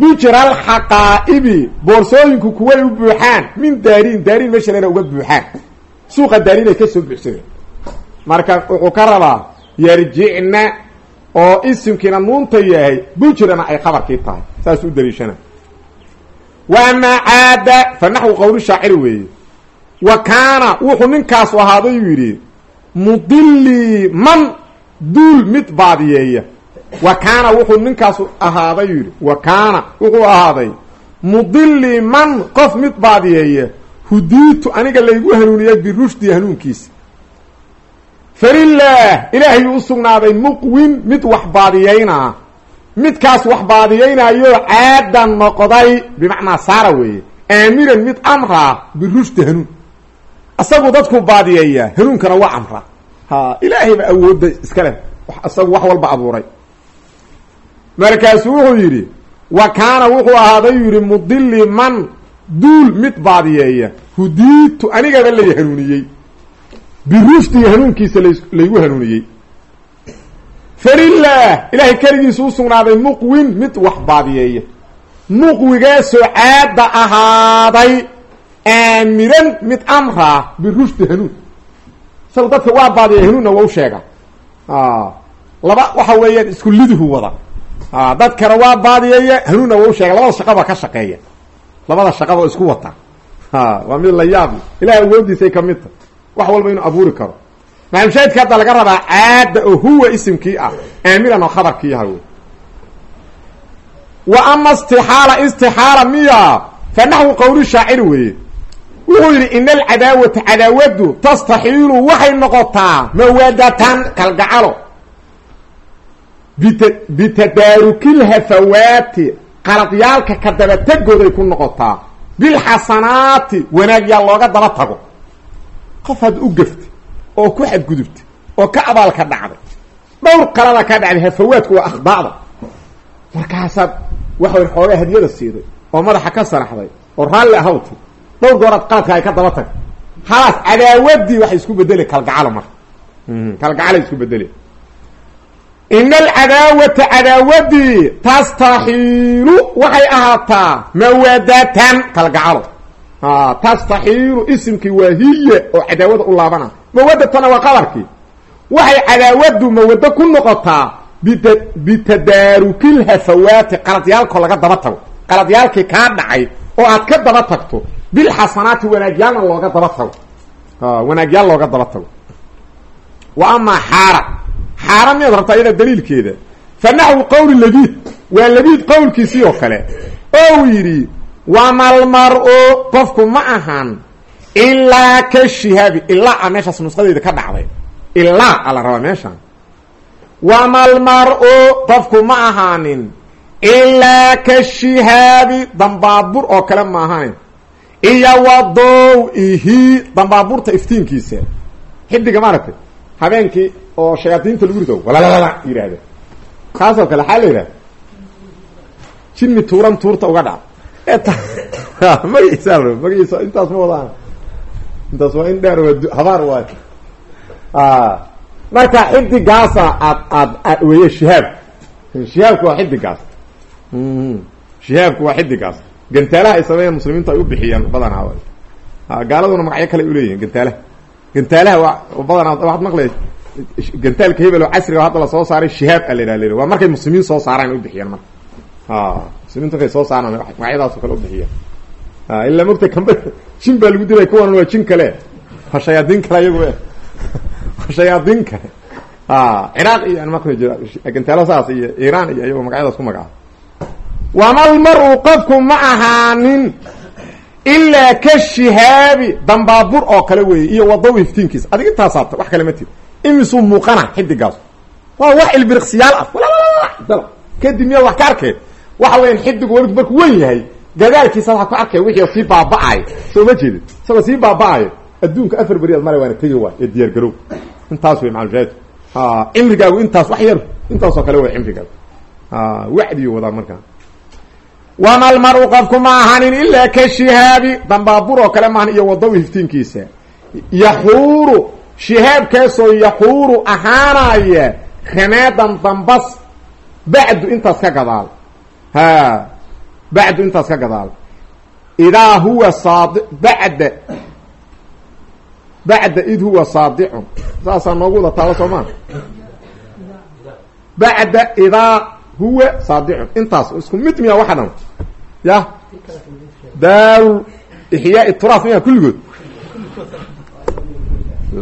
bujral xaqaa'ibi. Boorsooyinku kuway u buuxaan. Min daariin daariin meesha la yhaha uga buuxaan. Suuqa daarinay ka soo buxsadeen marka wuxuu ka rabaa yarjicna oo isimkiina nuunta yahay bujrana ay khabarkii tahay. Saas u daliishana wa amaa caada fa naxwu qowli shaaciri weeye wa kaana wuxuu ninkaasu ahaaday uu yidhi mudilii man duul mid baadiyeeya. Wa kaana wuxuu ninkaasu ahaaday uu yidhi wa kaana wuxuu ahaaday mudilii man qof mid baadiyeeya hudiitu aniga laygu hanuuniyey birushdi hanuunkiisa falilaah ilaahay u sugnaaday muqwin mid wax baadiyeynaa midkaas wax baadiyeynaayoo caadan noqday bimacnaa saara weeye aamiran mid amraa birushdi hanuun isagu dadku baadiyeeyaa hanuunkana waa amraa ha ilaahay ba awoodda iska leh. Isagu wax walba abuuray. Markaasuu wuxuu yidhi wa kaana wuxuu ahaaday yidhi mudili man duul mid baadiyeeya hudiitu anigaba lay hanuuniyey. Birushdi hanuunkiisa laygu hanuuniyey. Falilaah ilaahay keligiisu u sugnaaday muqwin mid wax baadiyeeya muqwigaasoo caada ahaaday aamiran mid amraa birushdi hanuun. Isagu dadka waa baadiya hanuunna waa u sheega. Laba waxa weeyaan isku lidihu wada. Dadkana waa baadiyeeya hanuunna waa u sheega. Labada shaqaba ka shaqeeya. Labada shaqaba isku wata. Waa mid la yaab. Ilahay awoodiisay ka mid ta wax walba inuu abuuri karo. Maxamushaahidka hadda laga rabaa caada oo huwa isimkii ah. Aamiran oo khabarkii aha wey wa ama istixaala istixaala miya. Fa naxwu qowli shaaciri weeye wuxuu yidhi ina alcadaawata cadaawadu tastaxiilu waxay noqotaa mawadatan kalgacalo. Bit bitadaarukilhafawaati qaladyaalka ka dabategooday ku noqotaa bilxasanaati wanaagyaa looga daba tago. Qof had u gaftay oo ku xadgudubtay oo ka abaalka dhacday dhowr qalada ka dhacday hafawaadku waa akhdaacda markaasaad waxa xoogaa hadiyada siiday oo madaxa ka sanaxday oo raalli ahawti dhowr gooraad qaladka ay ka daba tag. Halaas cadaawadii waxay isku bedeli kalgacalo marka. Kalgacalay isku bedeli. Ina alcadaawata cadaawadii tastaxiilu waxay ahaataa mawadatan kalgacalo. Tastaxiilu isimkii waa hiye oo cadaawada u laabana. Mawadatana waa qabarkii. Waxay cadaawadu mawado ku noqotaa bit bitadaarukilhafawaati qaladyaalkoo laga daba tago. Qaladyaalkii kaa dhacay oo aad ka daba tagto bilxasanaati wanaagyaalna looga daba tago wanaagyaal looga daba tago wa amaa xaara xaara miyaad rabtaa iyada daliilkeeda fa naxwu qowli labiid waa labiid qowlkiisii oo kale oo yidhi wamalmar-u qofku ma ahan ilaa ka shihaabi ilaa a meeshaas nusqadeeda ka dhacday ilaa a la rabaa meeshaan wamalmar-u qofku ma ahaanin ilaa ka shihaabi dambaabur oo kale ma ahanin iyo wadow ihi dambaaburta iftiinkiisa xidiga maaragtay habeenkii oo shayaadiinta lagu rido walalala yidhaahda kaasoo kale waxaa la yidhahda jinni tuuran tuurta uga dhac magaciisa magaciisa intaas ma wadaan intaas waa in dheer waa habaar waay marka xidigaasa aad aad aad weeye shihaab shihaabku waa xidigaas shihaabku waa xidigaas gantaalaha ay sameeyeen muslimiintu ay u bixiyeen badanaa gaaladuna magacyo kale uleeyihin gantaalaha. Gantaalaha waa badanaa waxaad maqlay gantaalka hebel oo casriga hadda la soo saaray shihaab a la yidhah waa markay muslimiin soo saaraan u bixiyeen marka. Muslimiintu markay soo saaraan magacyadaaso kale u bixiyeen. Ilaa mogta kamba jin baa lagu dilay kuwan waa jin kale. Waa shayaadiin kale ayagu waa shayaadiin kale. Ciraaq iyo gantaalo saas iyo iiraan iyo ayago magacyadaas ku magacaaba wamalmar-u qofku ma ahaanin ilaa ka shihaabi dambaabur oo kale weeye iyo wadaw iftiinkiisa adig intaasaabta wax kale ma tid imisuu muuqana xidigaas waa wax ilbiriqsiyaal ah dal kadib miyaad wax ka arkeen waxa weyan xidigu weligu markuu wen yahay gadaalkiisa waa ku arkay wixii sii baaba-ayo soo ma jeedin isagoo sii baaba-ayo adduunka afar beriyaad mara waana tegi waay ee diyaar garow intaas wey macalshaahid cimrigaagu intaas wax yar intaasoo kale way cimrigaagu wacdiyu wadaa markaa wamalmar-u qofku ma ahanin ilaa ka shihaabi dambaabur oo kale maahan iyo wadaw iftiinkiisa yaxuuru shihaabkaasoo yaxuuru ahaanaya ramaadan dambas bacdu intaas ka gadaal ha bacdu intaas ka gadaal idaa huwa saad bacda bacda id huwa saadicun saasaa noogu wada taalo soomaa bacda idaa huwa saadicun intaas isku mid miya waxa dhan? Ya? Daaru ixyaai turaaf miya kulligood?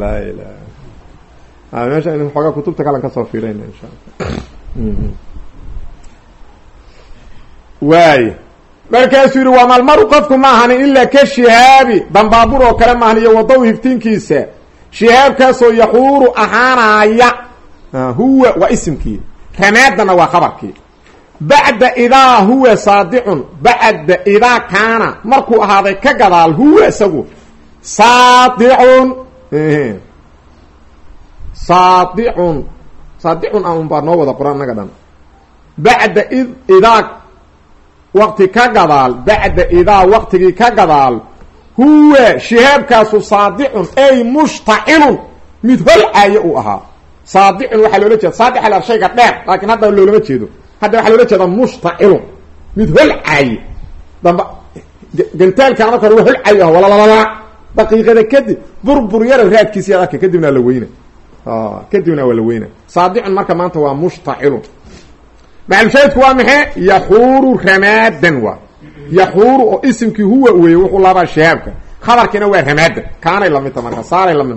Laa ilaha meesha in xoogaa kutubta kalan ka soo fiirayna insha alla waay markaasuu yihi wamalmaru qofku ma ahanin ilaa ka shihaabi. Dambaabur oo kale maahan iyo wadaw hiftiinkiisa. Shihaabkaasoo yaxuuru ahaanaya. Huwa waa isimkii ramaadana waa khabarkii. Bacda idaa huwa saadicun bacda idaa kaana markuu ahaaday ka gadaal huwa isagu saadicun. Saadicun. Saadicun an baa noo wada qoran naga dhan. Bacda id idaa waqti ka gadaal bacda idaa waqtigii ka gadaal huwa shihaabkaasu saadicun ay mushtacilun mid holcaayo uu ahaa saadicun waxaa loola jeeda saadic al shayga dheer laakiin hadda loolama jeedo. Hadda waxaa loola jeeda mushtacilun mid holcaaye damba gantaalkan marka hore wa holcaayo ah walalala. Daqiiqada kadib burbur yara raadkiisi ad arka kadibna la weyna kadibna waa la weyna marka maanta waa mushtacilun macalshaahidku waa maxe yaxuuru ramaadan waa. Yaxuuru oo isimkii huwa weeye wuxuu laabaa shahaabka. Khabarkiina waa ramaadan. Kaanay lamidta marka saaray la mid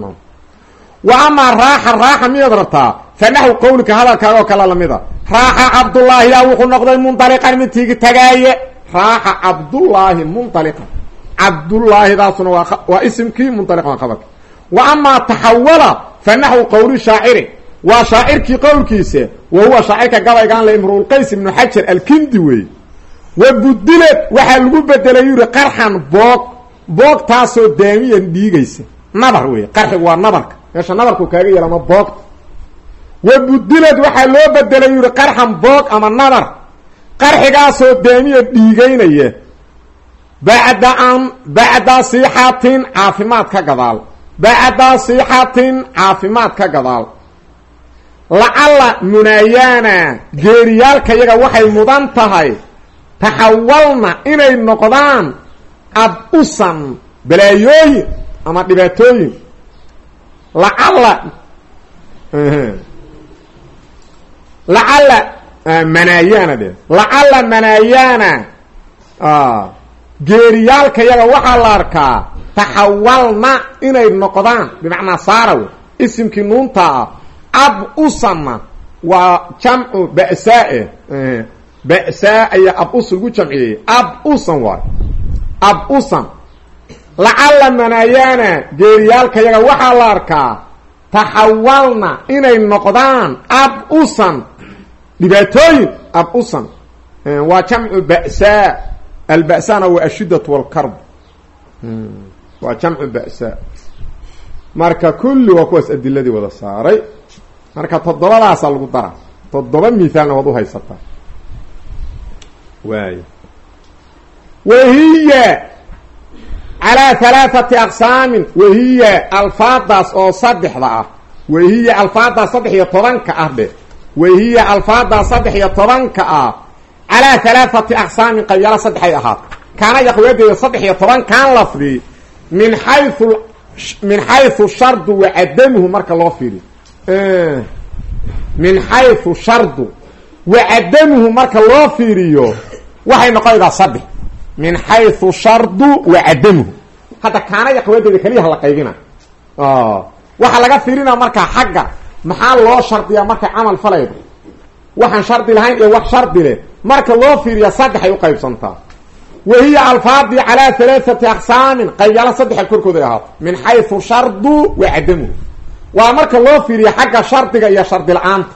wa amaa raaxa raaxa miyaad rabtaa? Fa naxw qawlika hadalkaaga oo kale lamida raaxa cabdullaahi yaa wuxuu noqday mundaliqan mid tigi tagaaye. Raaxa cabdullaahi mundaliqan cabdullaahidaasuna waa waa isimkii mundaliqan waa khabarki wa amaa taxawala fa naxw qawli shaaciri. Waa shaacirkii qowlkiisa wa huwa shaacirka gabaygaan le imruulqays ibnu xajar alkindi wey wa budilad waxaa lagu bedelay yuri qarxan boog. Boogtaasoo daamiyan dhiigaysa. Nabar wey qarxigu waa nabarka meesha nabarku kaaga yeela ama boogta wa budilad waxaa loo bedelay yuri qarxan boog ama nabar qarxigaasoo daamiyan dhiigaynaya bacda an bacda sixatin caafimaad ka gadaal. Bacda sixatin caafimaad ka gadaal. Lacalla munaayaana geeriyaalka yaga waxay mudan tahay. Taxawalna inay noqdaan ab-usan balaayooyin ama dhibaatooyin lacalla lacalla manaayaana de. Lacalla manaayaana geeriyaalka yaga waxaa la arkaa taxawalna inay noqdaan. Bimacnaa saarawe. Isimkii nuuntaa ah ab-usanna waa jamcu ba'saa-e. Ba'saa ayaa ab-us lagu jamciyey. Ab-usan waayo ab-usan lacalla manaayaana geeriyaalka yaga waxaa la arkaa taxawalna inay noqdaan ab-usan dhibaatooyin ab-usan waa jamcu ba'saa alba'sana waa ashiddat walkarb. Waa jamcu ba'saa marka kulli waa kuwaas adiladii wada saaray. Marka toddobadaasaa lagu dara. Toddoba mithaalna waad uhaysataa waay. Wahiya calaa halaathati aqsaamin wahiya alfaadaas oo saddexda ah. Wahiya alfaadaas saddex iyo tobanka ah dhe. Wahiya alfaadaas saddex iyo tobanka ah. Calaa halaathati aqsaamin qabyalo saddexay ahaata kaana yaqwadeeda saddex iyo tobankan lafdi min xayu min xayu shardu wa cadamuhu marka loo fiiriyo min xayu shardu wa cadamuhu marka loo fiiriyo waxay noqonaydaa saddex min xayu shardu wa cadamuhu hadda kaana yaqwadeeda keliyaha la qaybina. Waxaa laga fiirinaa markaa xagga maxaa loo shardiyaa markay camal falaydo waxaan shardi lahayn iyo wax shardi leh. Marka loo fiiriya saddexay uqaybsantaa wa hiya alfaadii calaa halaathati aqsaamin. Qaybyalo saddexa korkooday ahaato min xayu shardu wa cadamuhu waa marka loo fiiriya xagga shardiga iyo shardi la'aanta.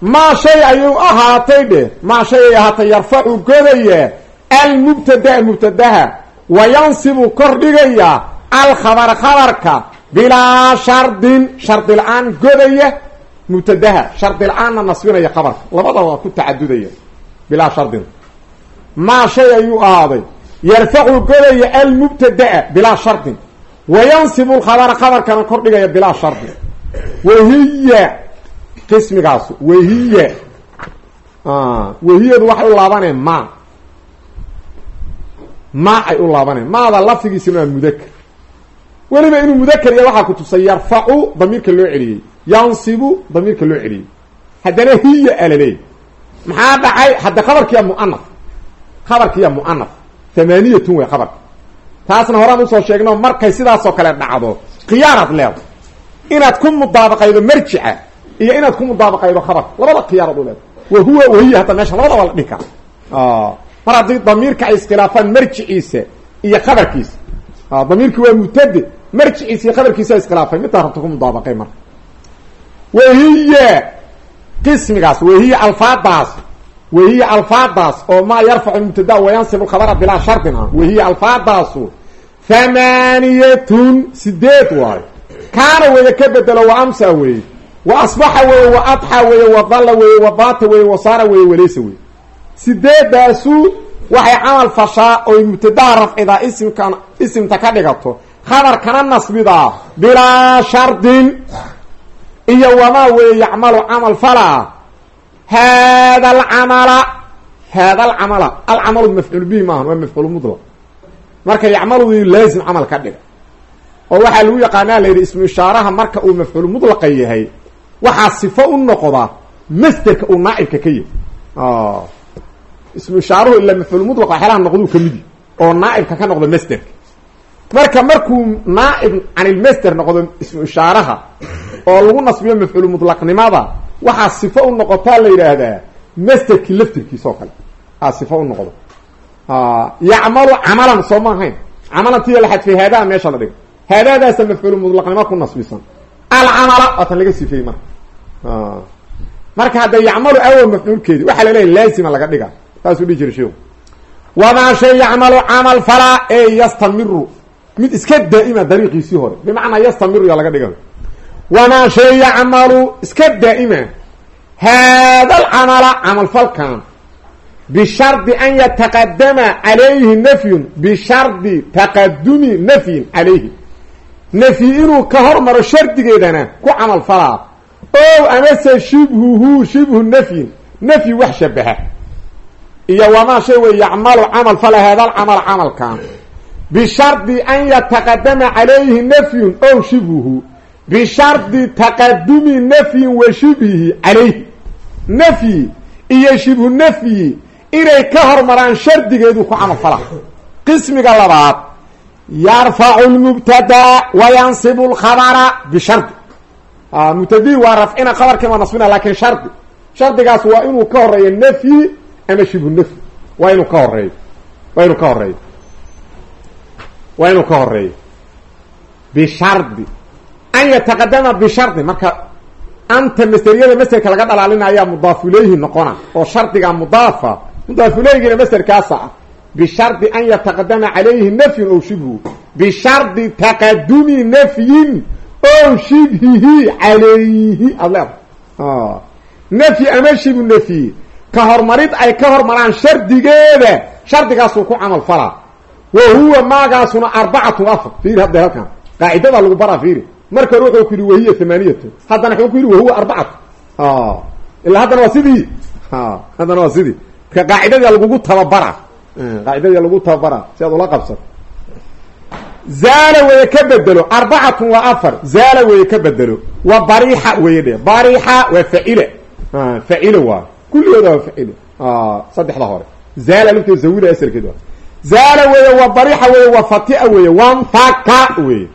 Maa shay ayuu ahaatay dheh. Maa shay ay ahaatay yarfacu godaya almubtadaa mubtadaha wa yansibu kordhigaya alkhabara khabarka bilaa shardin shardi la'aan godaya mubtadaha shardi la'aanna nasbinaya khabarka labada waa ku tacadudaya bilaa shardin maa shay ayuu ahaaday yarfacu godaya almubtadaa bilaa shardin wa yansibu lkhabara khabarkana kordhigaya bilaa shardin wahiya qismigaasu wahiya wahiyadu waxay u laabaneen ma ma ay u laabaneen. Maada lafdigiisina waa mudakr weliba inuu mudakar ya waxaa ku tusay yarfacu damiirka loo celiyey. Yansibu damiirka loo celiyey. Haddana hiya alaleey maxaa dhacay? Hadda khabarkiya muanaf. Khabarkiya muanaf. Thamaniyatun wey khabarka taasna horaan u soo sheegno markay sidaasoo kale dhacdo. Khiyaaraad leedo inaad ku mudaabaqaydo marjica iyo inaad ku mudaabaqaydo khabarka labada khiyaaraad u leedo wa huwa wahiya hadda meesha labada waa la dhihi kara mar haddii damiirka ay iskhilaafaan marjiciisa iyo khabarkiisa damiirki waa mubtade marjiciisa iyo khabarkiisa iskhilaafay midtaa rabta ku mudaabaqay marka wahiya qismigaas wahiya alfaadaas wahiya alfaadaas oo maa yarfacu mubtada wayansib lkhabara bilaa shardin ah wahiya alfaadaasu thamaniyatun sideed waayo kaana weeye ka bedelo wa amsa weeye wa asbaxa weeye wa adxa weeye wa dalla weeye wa baata wa saara weeye walaysa weeye sideedaasu waxay camal fashaa oy mubtadaha rafcidaa isimkan isimta ka dhigato. Khabarkana nasbidaa bilaa shardin. Iyo wamaa weeye yacmalu camal falaa haada alcamala. Haada alcamala. Alcamalu mafcuul bihi maaha waa mafcuul mudlaq marka yacmaludii laazim camal ka dhiga. Oo waxaa lagu yaqaanaa la yidhi ismu ishaaraha marka uu mafcuul mudlaqa yahay waxaa sifo u noqda masderka uu naacibka ka yahay ismu ishaaruhu ilaa mafcuul mudlaq waxyaalaha noqduu ka midi. Oo naaibka ka noqdo masderka marka markuu naaib can ilmasder noqdo ismu ishaaraha oo lagu nasbiyo mafcuul mudlaqnimada waxaa sifo u noqotaa la yidhaahdaa masderkii laftirkiisa oo kale. Aa sifo u noqdo. Yacmalu camalan soo ma ahayn. Camalan tiya la xadfay haadaha meesha la dhigo haadaadaasa mafcuul mudlaqnimo ku nasbisan. Alcamala waatan laga sifeeyey marka. Marka hadda yacmalu awo mafcuulkeedi waxaa laleeyahy laazima laga dhiga saasuu dhihi jira sheeku wamaa shay yacmalu camal falaa ee yastamiru. Mid iska daa'ima dariiqiisii hore. Bimacnaa yastamiru yaa laga dhiga wamaa shay yacmalu iska daa'ima haada alcamala camalfalkan bishardi an yataqadama calayhi nafyun. Bishardi taqadumi nafyin calayhi nafyi inuu ka hormaro shardigeedana ku camal falaa o amase shibhuhu shibhu nafyin. Nafyi wax shabaha iyo wamaa shay wey yacmalu camal fala haada camal camalkan. Bishardi an yataqadama calayhi nafyun ow shibhuhu. Bishardi taqadumi nafyin wa shibhihi calayhi nafyi iyo shibhu nafyi inay ka hormaraan shardigeedu ku camal fala. Qismiga labaad yarfacu lmubtada wayansibu lkhabara bishardi mubtadii waa rafcina khabarkii waa nasbina laakiin shardi. Shardigaas waa inuu ka horeeyo nafyi ama shibhu nafyi waa inuu ka horeeyo waa inuu ka horeeyo waa inuu ka horeeyo bishardi an yataqadama bishardi marka anta masteriyada masterka laga dhalaalinayaa mudaafu ilayhi noqona oo shardiga mudaafa mudaafu ilayhigina masterkaasa ah bishardi an yataqadama calayhi nafyun ow shibhu. Bishardi taqadumi nafyin ow shibhihi calayhi. Aada leeda nafyi ama shibhu nafyi ka hormarid ay ka hormaraan shardigeeda. Shardigaasuu ku camal falaa wa huwa maagaasuna arbacatu afar fiiri hadda halkan. Qaacidada lagu baraa fiiri. Marka hore wuxuu ku yidhi wahiya thamaniyatu haddana wuxuu ku yidhi wahuwa arbacatu. Ilaa haddana waa sidii. Haddana waa sidii. Marka qaacidadii lagugu tababara qaacidadii lagu tababara si aad ula qabsato. Zaala weye ka bedelo. Arbacatun waa afar. Zaala weye ka bedelo. Wa barixa weye dhe barixa waa facila facila waa kulligooda waa facila saddexda hore zaala lafteed zawila asalkeed waa zaala weye wa barixa weye wa fatia weye wanfaka weye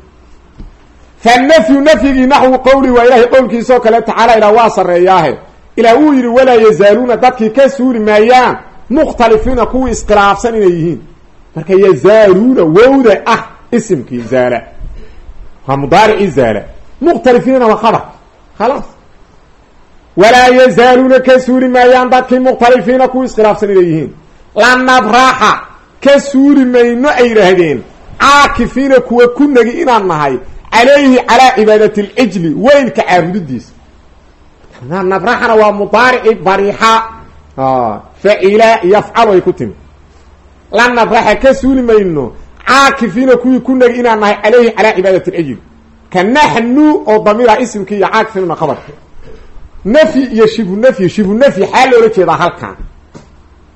fanafyu nafyigii naxwu qowli waa ilahay qowlkiisa oo kale tacaala ilaa waa sareeyaahe ilaa uu yidhi walaa yazaaluuna dadkii ka suuri maayaan mukhtalifiina kuwii iskhilaafsan inay yihiin marka yazaaluuna wowda ah isimkii zaala waa mudaaricii zaala mukhtalifiina waa khabar khalaas walaa yazaaluuna ka suuri maayaan dadkii mukhtalifiina kuwii iskhilaafsan inay yihiin lanabraxa ka suuri mayno ay yidhaahdeen caakifiina kuwa ku negi inaan nahay calayhi calaa cibaadati alcijli weylka caabudidiisa nabraxana waa mudaarici barixa facila yafcalu ay ku timi la nabraxa ka suuli mayno caakifiina kuwii ku negi inaan nahay calayhi calaa cibaadati alcijli ka naxnu oo damiira isimkii iyo caakifina khabarka nafyi iyo shibhu nafyi shibhu nafyi xaa loola jeedaa halkan.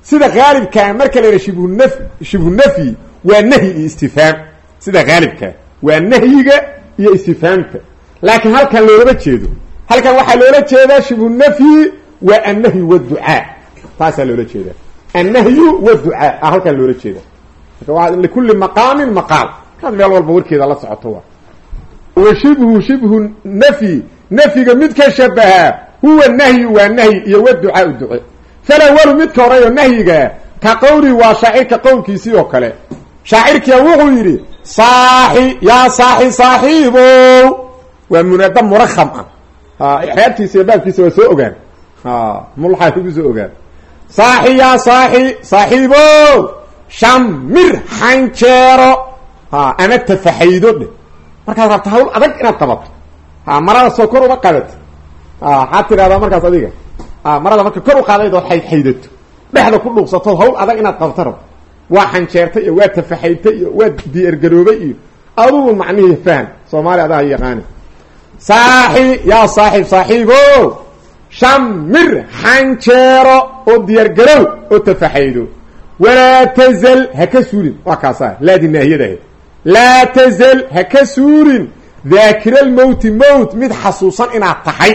Sida haalibkaa marka la shibhu naf shibhu nafyi waa nahyi iyo istifhaam sida haalibkaa waa nahyiga iyo istifaamka. Laakiin halkan loolama jeedo halkan waxaa loola jeedaa shibhu nafyi waa annahyu waducaa taasaa loola jeedaa. Annahyu waducaa a halkan loola jeeda marka likulli maqaamin maqaal. Kaad meel walba warkeeda la socoto waa. Wa shibhu shibhu nafyi nafyiga mid ka shabahaa huwa nahyu waa nahyi iyo waducaau duce falawalu midka horeeyo nahyiga ka qowli waa shaacirka qowlkiisii oo kale. Shaacirkiya wuxuu yidhi saaxi yaa saaxi saaxiibow waa munaada murakam ah. Ixraabtiisa iyo baabkiisa waa soo ogaan. Mulxaa kugu soo ogaan. Saaxi yaa saaxi saaxiibow shamir xanjeero. Ama tafaxaydo dhe. Markaad rabta hawl adag inaad qabato marada soo kor uma qabat waxaad tidhahdaa markaas adiga. Marada marka kor u qaadayd ood xaydxaydato dhexda ku dhuuqsatood hawl adag inaad qabto rabto waa xanjeertay iyo waa tafaxaydtay iyo waa diyaargaroobay iyo adugu macnihii fahm soomaali adaa yaqaani. Saaxi yaa saaxiib saaxiibo! Shamir xanjeero oo diyaargarow oo tafaxaydo walaa tazal ha ka suurin waa kaasa laadi naahiyadahe. Laa tazal ha ka suurin daakira lmowti mowt mid xasuusan inaad tahay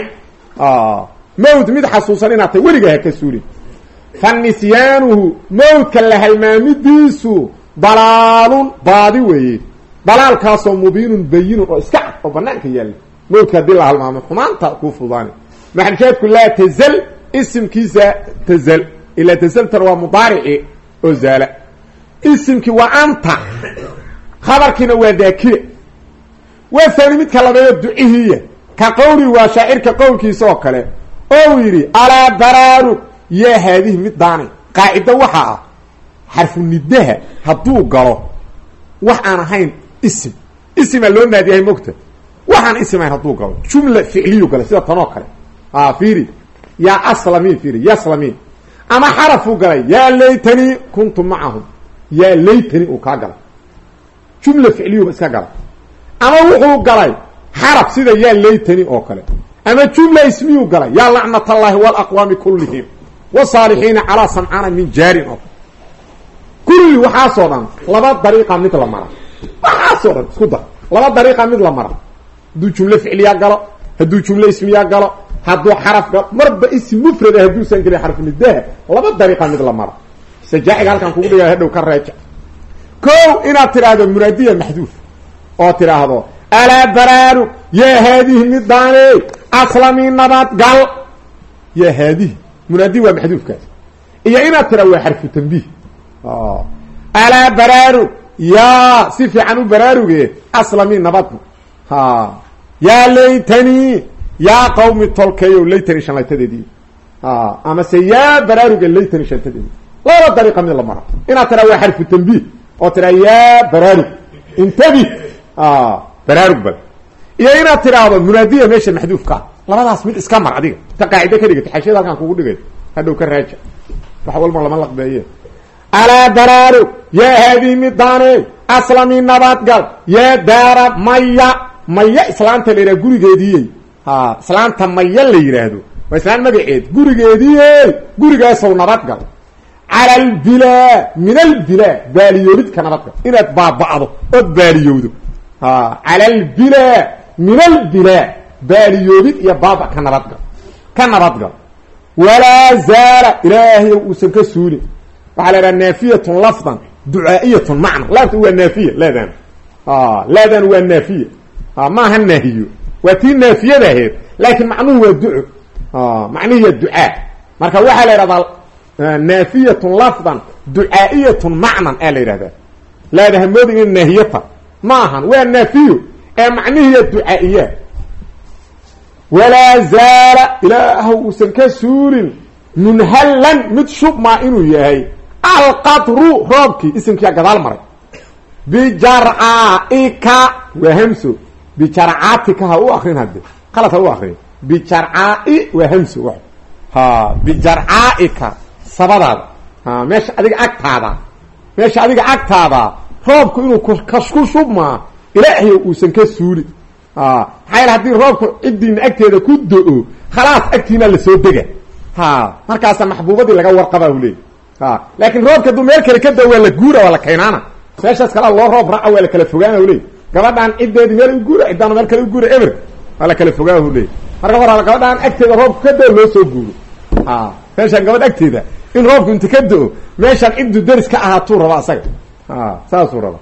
mowt mid xasuusan inaad tahay weligaa ka suurin fa nisyaanuhu mowtka la halmaamidiisu dalaalun baadi weeye dalaalkaasoo mubiinun bayinun oo iska cad oo banaanka yaalla mowtka haddii la halmaamo xumaanta kuu fudaani maxalshaadku laa tazal isimkiisa tazal ilaa tazaltana waa mudaarici oo zaala isimkii waa anta khabarkiina waa daakira wathani midka labeeyo ducihiiya ka qowli waa shaacirka qowlkiisa oo kale ou yidhi alaa baraarug yaa haadihi mid daanay. Qaacido waxaa ah xarfu nidaha hadduu galo wax aan ahayn isim. Isimaa loo naadiyahay mogta waxaan isim ahayn hadduu galo. Jumla ficliyu gala sida tanoo kale. Fiiri. Yaa aslamin fiiri. Yaslamin ama xarafuu galay yaa laytanii kuntu macahum yaa laytani uu kaa galay. Jumla ficliyuba iska galay. Ama wuxuu galay xaraf sida yaa laytani oo kale. Ama jumla ismiyuu galay yaa lacnat allahi walaqwaami kullihim wasaalixiina calaa samcana min jaarin oo kulli waxaasoo dhan laba dariiqa mid la mara. Waxaasoo dhan isku dar. Laba dariiqa mid la mara. Hadduu jumlo ficliyaa galo hadduu jumlo ismiyaa galo hadduu xaraf galo marba ism mufrada hadduusan gelin xarfunidaha laba dariiqa mid la mara. Sajaaxiga halkaan kugu dhiga hadhow inaad tidhaahdo munaadiya maxduuf oo tidhaahdo alaa baraarug yaa haadihi midaane aslami nabad gal. Yaa haadihi munaadi waa maxduufkaas iyo inaad tira waa xarfu tambiih alaa baraarug yaa si fiican u baraaruge aslami nabadna yaa laytanii yaa qawmi tolkeeyo laytani shanlaytadeedii. Ama se yaa baraaruge laytani shantadeedii. Laba dariiqa mid la mara inaad tiraa waa xarfu tambiih oo tiraa yaa baraarug intabi baraarug bal iyo inaad tidhaahdo munaadiya meesha maxduufka ah. Labadaas mid iska mar adiga. Inta qaacide ka dhigata xashiyada halkaan kugu dhigay. Hadhow ka raaja. Wax walba lama laqbeeye. Alaa baraarug yaa haadihi midaane aslami nabadgal yaa daara maya maya islaanta la yidhaha gurigeediiyey islaanta maya la yidhaahdo. Waa islaan magaceed. Gurigeediiyey gurigaasow nabadgal cala albilaa min albilaa baaliyoolid ka nabadgal inaad baaba'do ood baaliyowdo cala albilaa min albilaa baaliyoolid iyo baaba ka nabadgal ka nabadgal walaa zaala ilaahay uusan ka suulin waxaa la idhaha naafiyatun lafdan ducaa'iyatun macna laabta waa naafiya laadan laadan waa naafiya maaha naahiyo waa tii naafiyada ahayd laakiin macnuhu waa duco macnihiya ducaa marka waxaa la idhahdaa naafiyatun lafdan ducaa'iyatun macnan aa la yidhahdaa laada hamoodin ma ahan waa naafiyo ee macnihiya ducaa'iya walaa zaala ilaahu uusan ka suulin munhallan mid shubmaa inuu yahay. Alqadru roobkii isimkiyaa gadaal maray. Bijarcaaika waa hamso. Bijarcaatika ha u akrin hadde. Qalad ha u akrin bijarcaai waa hamso ha bijarcaaika sabadaada. Ha meesha adiga agtaada. Meesha adiga agtaada roobku inuu ku shubmaa ilaahay uusan ka suulin. Maxaa yaele haddii roobku ciddiina agteeda ku do-o khalaas agtiinaa la soo dega. Ha markaasa maxbuubadii laga warqabaa u leey ha laakiin roobka hadduu meel kale ka da waa la guura waa la kaynaana. Meeshaas kalea loo roob raaca waa la kala fogaana u leey gabadhaan ciddeedii meel u guura ciddaana meel kale u guura eber waa la kala fogaahu leey marka hor gabadhaan agteeda roobku ka do loo soo guuro. A meeshaan gabadh agteeda in roobku inta ka do-o meeshaan ciddu deris ka ahaatuu raba asaga saasuu raba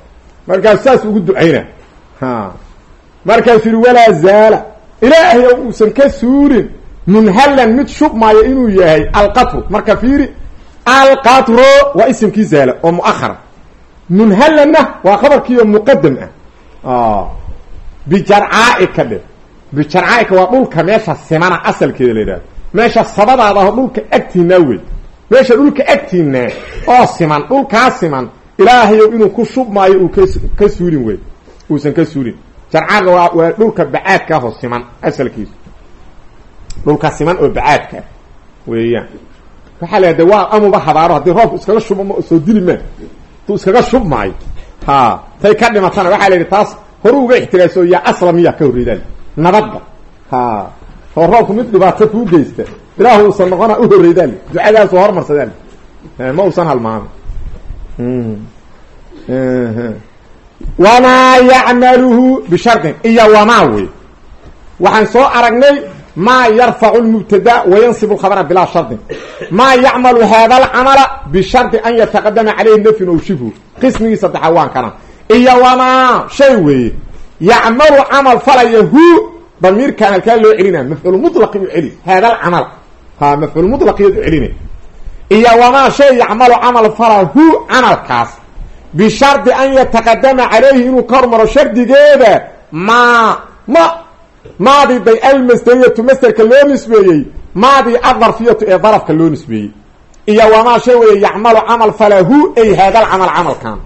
markaasu saas ugu ducayna. Markaasuu yihi walaa zaala. Ilaahay o uusan ka suurin munhallan mid shubmaayo inuu yahay alqatru. Marka fiiri alqatro waa isimkii zaala oo muahara munhallanna waa khabarkiioo muqadam ah. Bijarcaai ka dhe bijarcaaika waa dhulka meesha simana asalkeeda la yidhahdo meesha sabadaada aho dhulka agtiinaa wey meesha dhulka agtiinaa oo siman dhulkaa siman ilaahayow inuu ku shubmaayo uu ka suulin wey uusan ka suulin. Jarcaaga waa waa dhulka bacaadka ahoo siman asalkiisu. Dhulka siman oo bacaadka ah weeyaan. Waxaa la de waa amuba habaaro haddii roobku iskaga shubma soo dili maa haduu iskaga shubmaayo ha tay ka dhimatana waxaa la yidhi taas horu uga ixtiraaso yaa asla miyaa ka horreydaan nabadba ha oo roobku mid dhibaato kuu geysta ilaahu uusan noqona u horreydaan ducadaasu hormarsadaan. Ma uusan halmaamin wamaa yacmaluhu bishardin iyo wamaa wey. Waxaan soo aragnay maa yarfacu lmubtada wayansibu lkhabra bilaa shardin maa yacmalu hada alcamala bishardi an yataqadama caleyhi nafyun ow shibhu. Qismigii saddexaa waan kana iyo wamaa shay weeye yacmalu camal falaya hu damiirkaan halkaa loo celina. Mafcuul mulaqi u celi hada alcamal. Ha mafcuul mulaqiyad u celina iyo wamaa shay yacmalu camal falaya hu camalkaas. Bishardi an yataqadama calayhi inuu ka hormaro shardigeeda. Maa ma maadii day almasderiyatu masderka loo nisbeeyey. Maadii adarfiyatu ee darafka loo nisbeeyey. Iyo wamaa shay weeye yacmalu camal falahu ay haadal camal camalkan.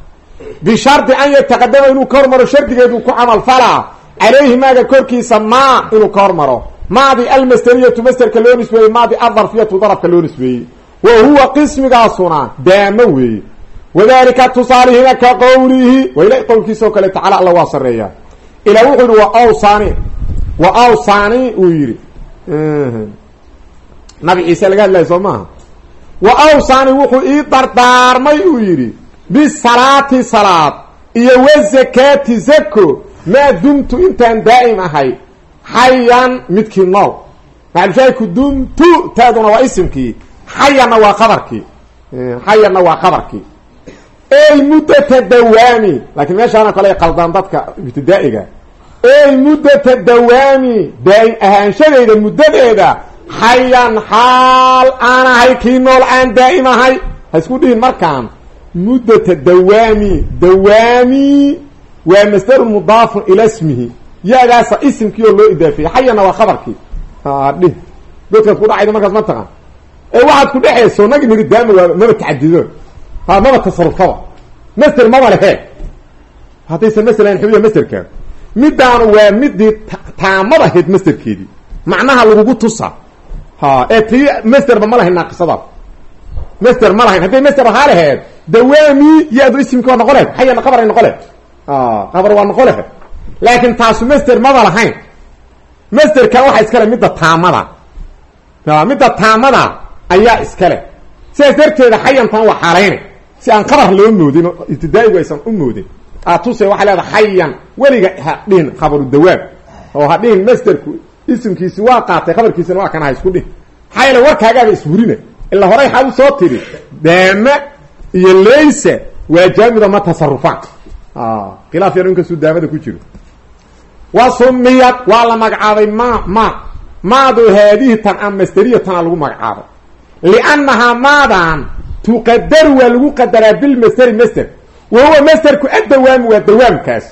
Bishardi an yataqadama inuu ka hormaro shardigeedu ku camal falaa calayhi maaga korkiisa maa inuu ka hormaro. Maadii almasderiyatu masderka loo nisbeeyey maadii adarfiyatu darafka loo nisbeeyey wa huwa qismigaasuna daamo weeye wadalika tusaalihina ka qowlihi waa ilahi qowlkiisa oo kale tacala alla waa sareeyaa ilaa wuxuu yihi wa awsani wa awsani uu yihi nabi ciise laga hadlaya soo maaha. Wa awsani wuxuu ii dardaarmay uu yidhi bisalaati salaad iyo wazakaati zako maa dumtu intaan daa'im ahay. Xayan midkii nool macalshaahidku dumtu taaduna waa isimkii xayanna waa qabarkii xayanna waa qabarkii ey muddata dawaami laakiin meeshaana kale qaldaan dadka ibtidaa'iga. Ey muddata dawaami daa'im ahaanshadayda muddadeeda. Xayan xaal aan ahay kii nool aan daa'im ahay. Ha isku dhihin markaan. Muddata dawaami dawaami waa masdarun mudaafun ila smihi yaadaasa isimkii oo loo idaafeeyey xayanna waa khabarkii dhih godkaad ku dhacayda markaas ma taqaan ee waxaad ku dhexayso nagi niri daama waa maba tacadido ha maba tasarufaba master maba lehe. Haddaysan masalan xubiya masterka midaanu waa midii taamada ahayd masterkeedii macnaha lagugu tusa. Ha ee tii masterba ma lahayn naaqisadaas master ma lahayn. Hadday master ahaa laheed dawaami yaadu isimki waa noqo lehed qabar ay noqo lehed qabar waa noqo lehed laakiin taasu master maba lahayn. Masterkan waxaa iskale midda taamada. Midda taamada ayaa iskale. Sidaas darteeda xayantan waa xaalaynay si aan qabar loo moodin oo ibtidaa'igu aysan u moodin atuse waxay leedahay xayan weliga ha dhihin khabaru dawaab oo ha masterku isimkiisi waa qaatay khabarkiisina waa kana ha isku dhihin. Maxaa yeele warkaagaaba ishurina ila horay xaad u soo tiri daama iyo laysa waa jaamida ma tasarufaan khilaaf yar inkastuu daamada ku jiro. Wa sumiyad waa la magacaabay ma ma maadu haadihi tan a masteriya tana lagu magacaabay liannahaa maadan tuqadaru waa lagu qadaraa bilmasteri master wa huwa masterku addawaami waa dawaamkaas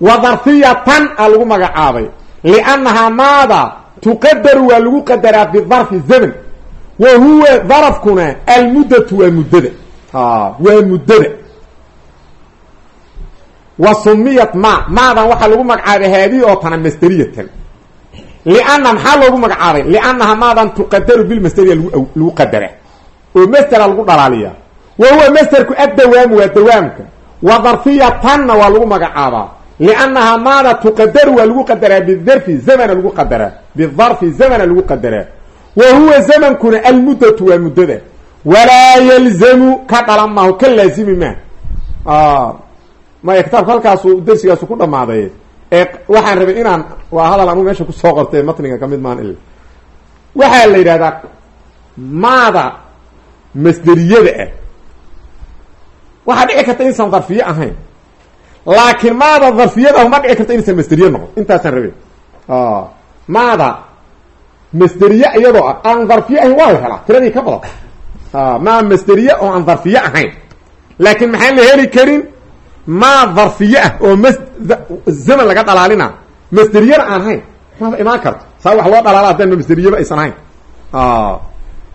wa darfiyatan a lagu magacaabay liannahaa maada tuqadaru waa lagu qadaraa bidarfi zaman wa huwa darafkuna almuddatu waa muddada waa muddada wa sumiyat ma maadan waxaa lagu magacaabay haadihi oo tana masteriyatan lianna maxaa loogu magacaabay liannaha maadan tuqadaru bilmasteriya lagu qadara oo mastera lagu dhalaaliya wa huwa masterku addawaamu waa dawaamka wa darfiyatanna waa lagu magacaabaa liannahaa maada tuqadaru waa lagu qadaraa bidarfi zamana lagu qadaraa bidarfi zamana lagu qadaraa wa huwa zamankuna almuddatu waa muddada walaa yalzamu ka dhalan maaho ka laazimi maa maya kitaabka ku dhamaaday waxaan rabay inaan waa hadal anugu meesha ku soo qortay matniga ka mid maan il. Waxaa la yidhahdaa maada masderiyada ah. Waxaa dhici karta inaysan darfiye ahayn. Laakiin maada darfiyada ma dhici karta inaysan masderiye noqon. Intaasaan rabay. Maada masderiye iyadoo ah aan darfiye ahayn waa la helaa. Tiradii ka badan. Maa masderiye oo aan darfiye ahayn. Laakiin maxaan la heli karin maa darfiye ah oo mas zaman laga dhalaalina. Masderiyana aan ahayn maba imaan karto. Saa wax loo dhalaala haddaan masderiyaba aysan ahayn.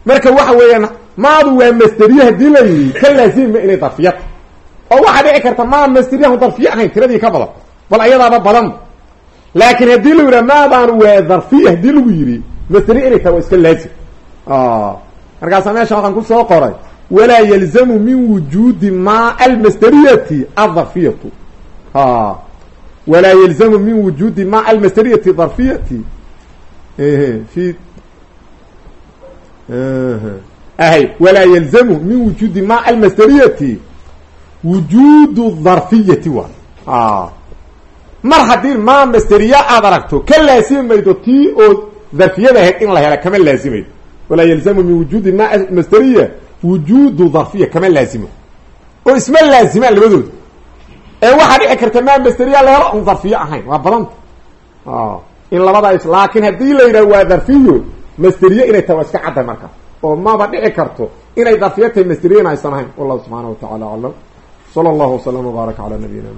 Marka waxa weeyaan maadu waa masderiye haddii la yidhi ka laazimma inay darfiya ta oo waxaa dhici karta maa masderiyahu darfiye ahayn tiradii ka badan. Bal ayadaaba badan. Laakiin haddii la yidhaha maadaan waa darfiya haddii lagu yidhi masderiye inay tahay waa iska laazim markaasa meesha waxaan ku soo qoray walaa yalzamu min wujuudi ma almasderiyati adarfiyatu walaa yalzamu min wujuudi ma almasderiyati darfiyati fi ahay walaa yalzamu min wujuudi ma almasderiyati wujuudu darfiyati waay mar haddii maa masderiya aad aragto ka laasimi maydo tii oo darfiyada ahayd in la hela kama laazimaydo walaa yalzamu min wujuudi ma masderiya wujuudu darfiya kama laazimo. Oo isma laazimaan labadooda ee waxaa dhici karta maa masderiya la helo on darfiyo ahayn. Waa badanta in labada is laakiin haddii la yidhaha waa darfiyo masderiye inay tahay waa iska cadday marka. Oo maba dhici karto inay darfiyo tahay masderiyana aysan ahayn. Wallahu subxaana wa tacala aclam sala allahu wasalam wbaaraka cala nabiyina